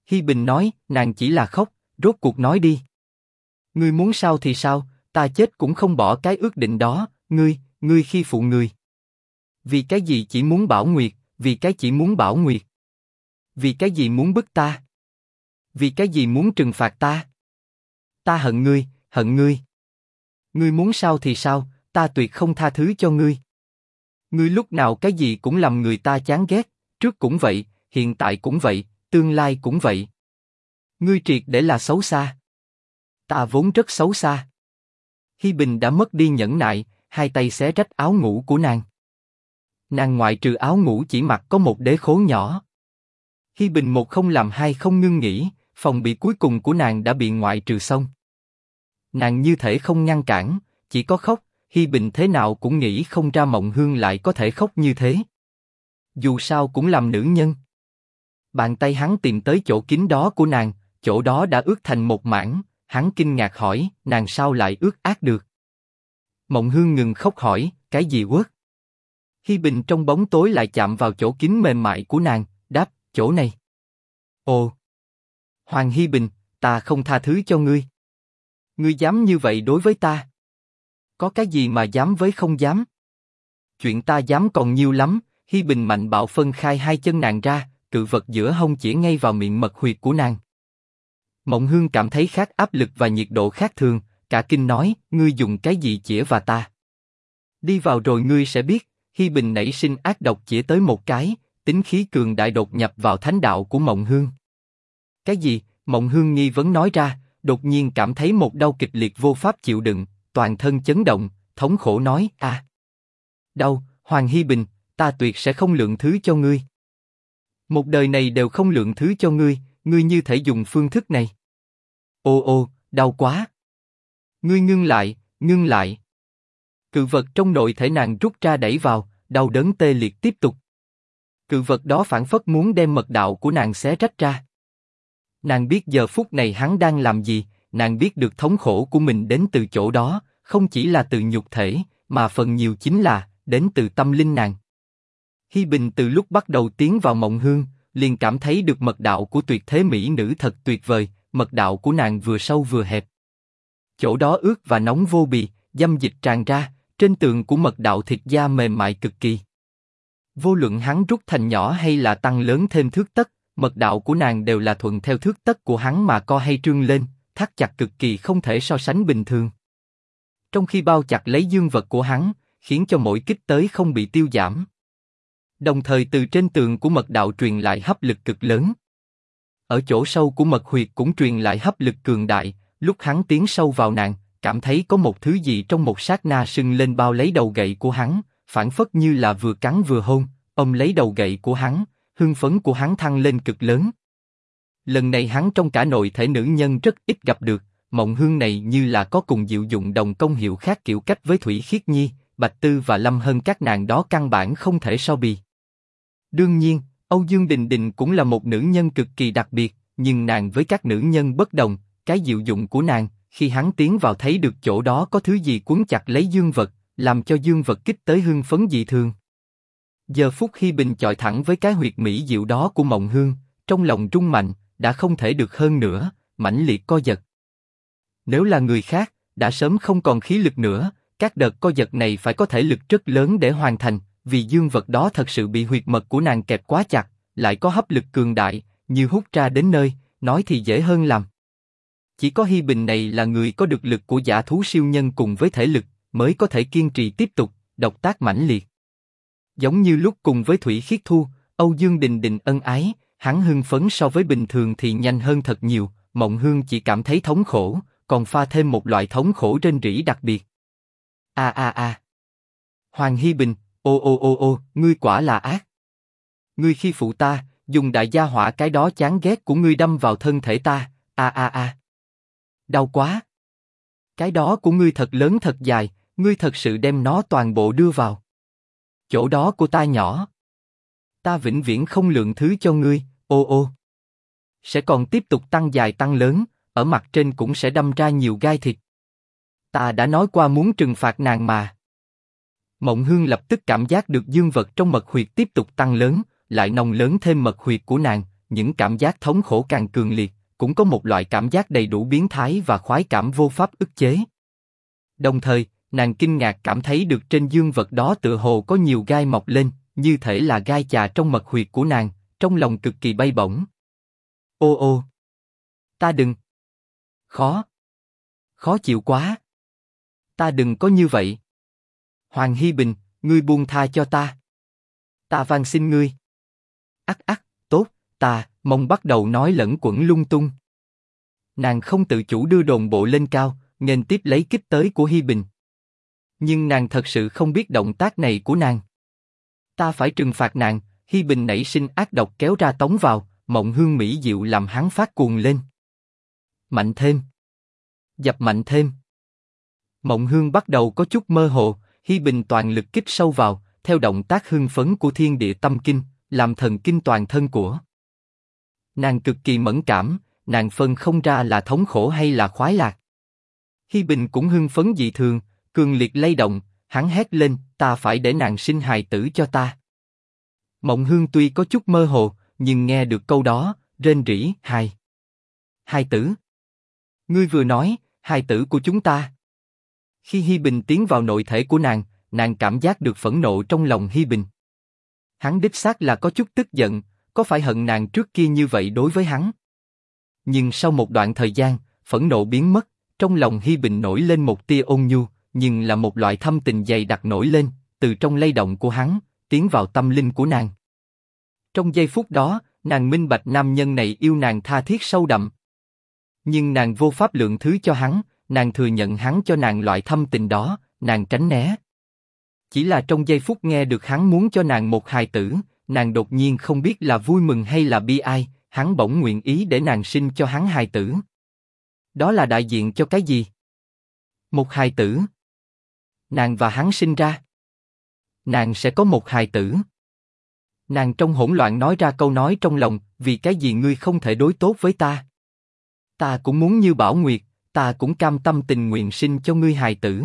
Hi Bình nói, nàng chỉ là khóc, rốt cuộc nói đi. Ngươi muốn sao thì sao, ta chết cũng không bỏ cái ước định đó, ngươi, ngươi khi phụ người. Vì cái gì chỉ muốn bảo nguyệt, vì cái chỉ muốn bảo nguyệt. Vì cái gì muốn bức ta? Vì cái gì muốn trừng phạt ta? Ta hận ngươi, hận ngươi. Ngươi muốn sao thì sao, ta tuyệt không tha thứ cho ngươi. Ngươi lúc nào cái gì cũng làm người ta chán ghét, trước cũng vậy, hiện tại cũng vậy, tương lai cũng vậy. Ngươi triệt để là xấu xa. Ta vốn rất xấu xa. Hi Bình đã mất đi nhẫn nại, hai tay xé rách áo ngủ của nàng. Nàng ngoại trừ áo ngủ chỉ mặc có một đế khố nhỏ. Hi Bình một không làm hai không ngưng nghỉ, phòng bị cuối cùng của nàng đã bị ngoại trừ xong. Nàng như thể không ngăn cản, chỉ có khóc. Hi Bình thế nào cũng nghĩ không ra Mộng Hương lại có thể khóc như thế. Dù sao cũng làm nữ nhân. Bàn tay hắn tìm tới chỗ kín đó của nàng, chỗ đó đã ướt thành một mảng. Hắn kinh ngạc hỏi, nàng sao lại ướt át được? Mộng Hương ngừng khóc hỏi, cái gì quất? Hi Bình trong bóng tối lại chạm vào chỗ kín mềm mại của nàng, đáp, chỗ này. Ồ! Hoàng Hi Bình, ta không tha thứ cho ngươi. Ngươi dám như vậy đối với ta? Có cái gì mà dám với không dám? Chuyện ta dám còn nhiều lắm. Hi Bình mạnh bạo phân khai hai chân nàng ra, cự vật giữa hông chỉ ngay vào miệng mật huyệt của nàng. Mộng Hương cảm thấy khác áp lực và nhiệt độ khác thường, cả kinh nói, ngươi dùng cái gì chĩa và ta? Đi vào rồi ngươi sẽ biết. Hi Bình nảy sinh ác độc chĩa tới một cái, tính khí cường đại đột nhập vào thánh đạo của Mộng Hương. Cái gì? Mộng Hương nghi vấn nói ra, đột nhiên cảm thấy một đau kịch liệt vô pháp chịu đựng, toàn thân chấn động, thống khổ nói, à. Đau, Hoàng Hi Bình, ta tuyệt sẽ không lượng thứ cho ngươi. Một đời này đều không lượng thứ cho ngươi, ngươi như thể dùng phương thức này. Ô ô, đau quá. Ngươi ngưng lại, ngưng lại. Cự vật trong nội thể nàng rút ra đẩy vào, đau đớn tê liệt tiếp tục. Cự vật đó phản phất muốn đem mật đạo của nàng xé rách ra. Nàng biết giờ phút này hắn đang làm gì, nàng biết được thống khổ của mình đến từ chỗ đó, không chỉ là từ nhục thể, mà phần nhiều chính là đến từ tâm linh nàng. Hi Bình từ lúc bắt đầu tiến vào mộng hương, liền cảm thấy được mật đạo của tuyệt thế mỹ nữ thật tuyệt vời, mật đạo của nàng vừa sâu vừa hẹp. Chỗ đó ướt và nóng vô bì, dâm dịch tràn ra, trên tường của mật đạo thịt da mềm mại cực kỳ. Vô luận hắn rút thành nhỏ hay là tăng lớn thêm thước tất, mật đạo của nàng đều là thuận theo thước tất của hắn mà co hay trương lên, thắt chặt cực kỳ không thể so sánh bình thường. Trong khi bao chặt lấy dương vật của hắn, khiến cho mỗi kích tới không bị tiêu giảm. Đồng thời từ trên tường của mật đạo truyền lại hấp lực cực lớn. Ở chỗ sâu của mật huyệt cũng truyền lại hấp lực cường đại, lúc hắn tiến sâu vào nàng, cảm thấy có một thứ gì trong một sát na sưng lên bao lấy đầu gậy của hắn, phản phất như là vừa cắn vừa hôn, ôm lấy đầu gậy của hắn, hưng phấn của hắn thăng lên cực lớn. Lần này hắn trong cả nội thể nữ nhân rất ít gặp được, mộng hương này như là có cùng diệu dụng đồng công hiệu khác kiểu cách với Thủy Khiết Nhi, Bạch Tư và Lâm Hân các nàng đó căn bản không thể so bì. Đương nhiên, Âu Dương Đình Đình cũng là một nữ nhân cực kỳ đặc biệt, nhưng nàng với các nữ nhân bất đồng, cái diệu dụng của nàng, khi hắn tiến vào thấy được chỗ đó có thứ gì cuốn chặt lấy dương vật, làm cho dương vật kích tới hưng phấn dị thường. Giờ phút khi bình chọi thẳng với cái huyệt mỹ diệu đó của mộng hương, trong lòng trung mạnh, đã không thể được hơn nữa, mãnh liệt co giật. Nếu là người khác, đã sớm không còn khí lực nữa, các đợt co giật này phải có thể lực rất lớn để hoàn thành, vì dương vật đó thật sự bị huyệt mật của nàng kẹp quá chặt, lại có hấp lực cường đại, như hút ra đến nơi, nói thì dễ hơn làm. Chỉ có Hi Bình này là người có được lực của giả thú siêu nhân cùng với thể lực, mới có thể kiên trì tiếp tục, độc tác mãnh liệt. Giống như lúc cùng với Thủy Khiết Thu, Âu Dương Đình Đình ân ái, hắn hưng phấn so với bình thường thì nhanh hơn thật nhiều, Mộng Hương chỉ cảm thấy thống khổ, còn pha thêm một loại thống khổ trên rỉ đặc biệt. A a a. Hoàng Hi Bình, ô ô ô ô, ngươi quả là ác. Ngươi khi phụ ta, dùng đại gia hỏa cái đó chán ghét của ngươi đâm vào thân thể ta, a a a. Đau quá. Cái đó của ngươi thật lớn thật dài, ngươi thật sự đem nó toàn bộ đưa vào. Chỗ đó của ta nhỏ. Ta vĩnh viễn không lượng thứ cho ngươi, ô ô. Sẽ còn tiếp tục tăng dài tăng lớn, ở mặt trên cũng sẽ đâm ra nhiều gai thịt. Ta đã nói qua muốn trừng phạt nàng mà. Mộng Hương lập tức cảm giác được dương vật trong mật huyệt tiếp tục tăng lớn, lại nồng lớn thêm mật huyệt của nàng, những cảm giác thống khổ càng cường liệt, cũng có một loại cảm giác đầy đủ biến thái và khoái cảm vô pháp ức chế. Đồng thời, nàng kinh ngạc cảm thấy được trên dương vật đó tựa hồ có nhiều gai mọc lên, như thể là gai chà trong mật huyệt của nàng, trong lòng cực kỳ bay bổng. Ô ô, ta đừng, khó, khó chịu quá, ta đừng có như vậy. Hoàng Hi Bình, ngươi buông tha cho ta. Ta van xin ngươi. Ác ác, tốt, ta, mong bắt đầu nói lẫn quẩn lung tung. Nàng không tự chủ đưa đồn bộ lên cao, nên tiếp lấy kích tới của Hi Bình. Nhưng nàng thật sự không biết động tác này của nàng. Ta phải trừng phạt nàng, Hi Bình nảy sinh ác độc kéo ra tống vào, mộng hương mỹ diệu làm hắn phát cuồng lên. Mạnh thêm. Dập mạnh thêm. Mộng hương bắt đầu có chút mơ hồ, Hi Bình toàn lực kích sâu vào, theo động tác hưng phấn của thiên địa tâm kinh, làm thần kinh toàn thân của. Nàng cực kỳ mẫn cảm, nàng phân không ra là thống khổ hay là khoái lạc. Hi Bình cũng hưng phấn dị thường, cường liệt lay động, hắn hét lên, ta phải để nàng sinh hài tử cho ta. Mộng Hương tuy có chút mơ hồ, nhưng nghe được câu đó, rên rỉ, hài. Hài tử. Ngươi vừa nói, hài tử của chúng ta. Khi Hi Bình tiến vào nội thể của nàng, nàng cảm giác được phẫn nộ trong lòng Hi Bình. Hắn đích xác là có chút tức giận, có phải hận nàng trước kia như vậy đối với hắn? Nhưng sau một đoạn thời gian, phẫn nộ biến mất, trong lòng Hi Bình nổi lên một tia ôn nhu, nhưng là một loại thâm tình dày đặc nổi lên, từ trong lay động của hắn, tiến vào tâm linh của nàng. Trong giây phút đó, nàng minh bạch nam nhân này yêu nàng tha thiết sâu đậm. Nhưng nàng vô pháp lượng thứ cho hắn, nàng thừa nhận hắn cho nàng loại thâm tình đó, nàng tránh né. Chỉ là trong giây phút nghe được hắn muốn cho nàng một hài tử, nàng đột nhiên không biết là vui mừng hay là bi ai, hắn bỗng nguyện ý để nàng sinh cho hắn hài tử. Đó là đại diện cho cái gì? Một hài tử. Nàng và hắn sinh ra. Nàng sẽ có một hài tử. Nàng trong hỗn loạn nói ra câu nói trong lòng, vì cái gì ngươi không thể đối tốt với ta? Ta cũng muốn như Bảo Nguyệt, ta cũng cam tâm tình nguyện sinh cho ngươi hài tử.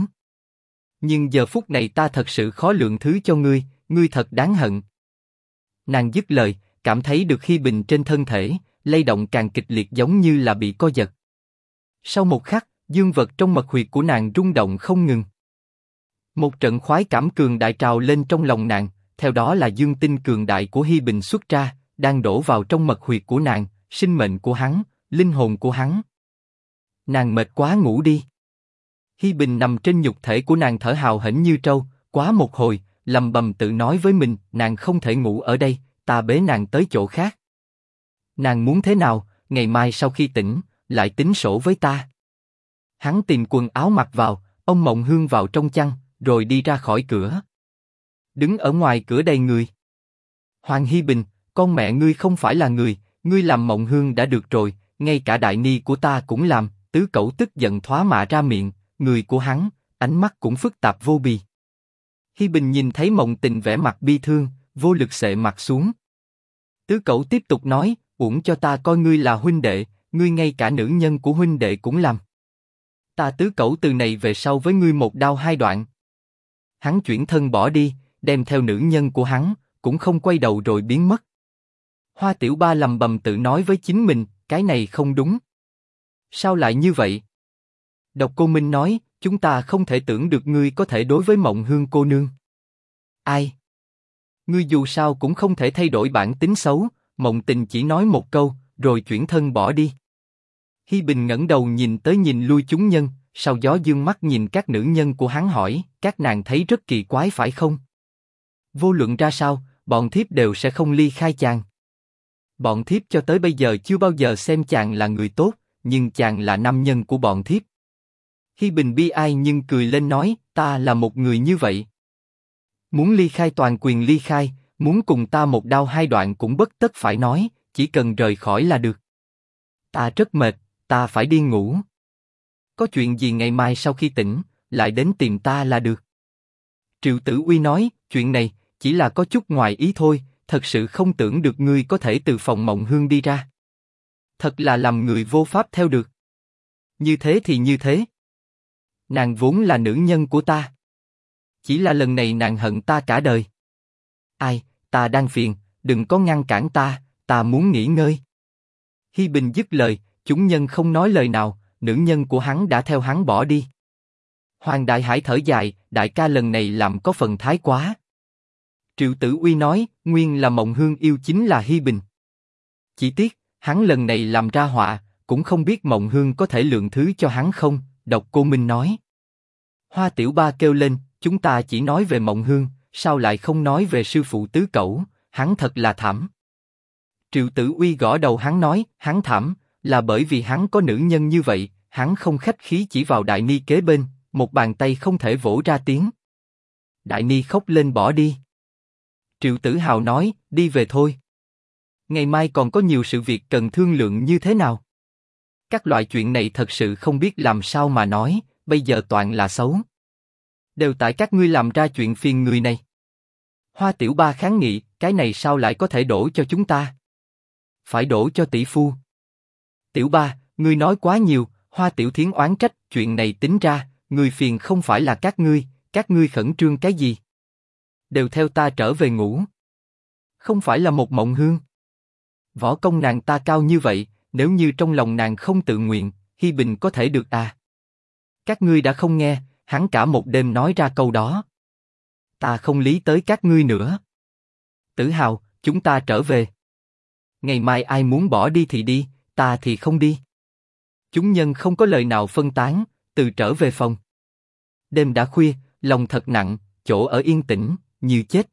Nhưng giờ phút này ta thật sự khó lượng thứ cho ngươi, ngươi thật đáng hận. Nàng dứt lời, cảm thấy được khi bình trên thân thể, lay động càng kịch liệt giống như là bị co giật. Sau một khắc, dương vật trong mật huyệt của nàng rung động không ngừng. Một trận khoái cảm cường đại trào lên trong lòng nàng, theo đó là dương tinh cường đại của Hi Bình xuất ra, đang đổ vào trong mật huyệt của nàng, sinh mệnh của hắn, linh hồn của hắn. Nàng mệt quá ngủ đi. Hi Bình nằm trên nhục thể của nàng thở hào hển như trâu, quá một hồi, lầm bầm tự nói với mình, nàng không thể ngủ ở đây, ta bế nàng tới chỗ khác. Nàng muốn thế nào, ngày mai sau khi tỉnh, lại tính sổ với ta. Hắn tìm quần áo mặc vào, ông Mộng Hương vào trong chăn, rồi đi ra khỏi cửa. Đứng ở ngoài cửa đầy người. Hoàng Hi Bình, con mẹ ngươi không phải là người, ngươi làm Mộng Hương đã được rồi, ngay cả đại ni của ta cũng làm. Tứ cẩu tức giận thoá mạ ra miệng, người của hắn, ánh mắt cũng phức tạp vô bì. Hi Bình nhìn thấy Mộng Tình vẻ mặt bi thương, vô lực sệ mặt xuống. Tứ cẩu tiếp tục nói, uổng cho ta coi ngươi là huynh đệ, ngươi ngay cả nữ nhân của huynh đệ cũng làm. Ta tứ cẩu từ này về sau với ngươi một đao hai đoạn. Hắn chuyển thân bỏ đi, đem theo nữ nhân của hắn, cũng không quay đầu rồi biến mất. Hoa Tiểu Ba lầm bầm tự nói với chính mình, cái này không đúng. Sao lại như vậy? Độc Cô Minh nói, chúng ta không thể tưởng được ngươi có thể đối với Mộng Hương cô nương. Ai? Ngươi dù sao cũng không thể thay đổi bản tính xấu. Mộng Tình chỉ nói một câu, rồi chuyển thân bỏ đi. Hi Bình ngẩng đầu nhìn tới nhìn lui chúng nhân, sau gió dương mắt nhìn các nữ nhân của hắn hỏi, các nàng thấy rất kỳ quái phải không? Vô luận ra sao, bọn thiếp đều sẽ không ly khai chàng. Bọn thiếp cho tới bây giờ chưa bao giờ xem chàng là người tốt, nhưng chàng là nam nhân của bọn thiếp. Hi Bình bi ai nhưng cười lên nói, ta là một người như vậy. Muốn ly khai toàn quyền ly khai, muốn cùng ta một đau hai đoạn cũng bất tất phải nói, chỉ cần rời khỏi là được. Ta rất mệt, ta phải đi ngủ. Có chuyện gì ngày mai sau khi tỉnh, lại đến tìm ta là được. Triệu Tử Uy nói, chuyện này chỉ là có chút ngoài ý thôi, thật sự không tưởng được ngươi có thể từ phòng mộng hương đi ra. Thật là làm người vô pháp theo được. Như thế thì như thế. Nàng vốn là nữ nhân của ta. Chỉ là lần này nàng hận ta cả đời. Ai, ta đang phiền, đừng có ngăn cản ta, ta muốn nghỉ ngơi. Hi Bình dứt lời, chúng nhân không nói lời nào, nữ nhân của hắn đã theo hắn bỏ đi. Hoàng Đại Hải thở dài, đại ca lần này làm có phần thái quá. Triệu Tử Uy nói, nguyên là Mộng Hương yêu chính là Hi Bình. Chỉ tiếc, hắn lần này làm ra họa, cũng không biết Mộng Hương có thể lượng thứ cho hắn không. Độc Cô Minh nói. Hoa Tiểu Ba kêu lên, chúng ta chỉ nói về Mộng Hương, sao lại không nói về sư phụ tứ cẩu? Hắn thật là thảm. Triệu Tử Uy gõ đầu hắn nói, hắn thảm, là bởi vì hắn có nữ nhân như vậy, hắn không khách khí chỉ vào Đại Ni kế bên, một bàn tay không thể vỗ ra tiếng. Đại Ni khóc lên bỏ đi. Triệu Tử Hào nói, đi về thôi. Ngày mai còn có nhiều sự việc cần thương lượng như thế nào? Các loại chuyện này thật sự không biết làm sao mà nói, bây giờ toàn là xấu. Đều tại các ngươi làm ra chuyện phiền người này. Hoa Tiểu Ba kháng nghị, cái này sao lại có thể đổ cho chúng ta? Phải đổ cho tỷ phu. Tiểu Ba, ngươi nói quá nhiều. Hoa Tiểu Thiến oán trách, chuyện này tính ra, người phiền không phải là các ngươi, các ngươi khẩn trương cái gì? Đều theo ta trở về ngủ. Không phải là một mộng hương. Võ công nàng ta cao như vậy, nếu như trong lòng nàng không tự nguyện, Hi Bình có thể được à? Các ngươi đã không nghe, hắn cả một đêm nói ra câu đó. Ta không lý tới các ngươi nữa. Tử Hào, chúng ta trở về. Ngày mai ai muốn bỏ đi thì đi, ta thì không đi. Chúng nhân không có lời nào phân tán, từ trở về phòng. Đêm đã khuya, lòng thật nặng, chỗ ở yên tĩnh, như chết.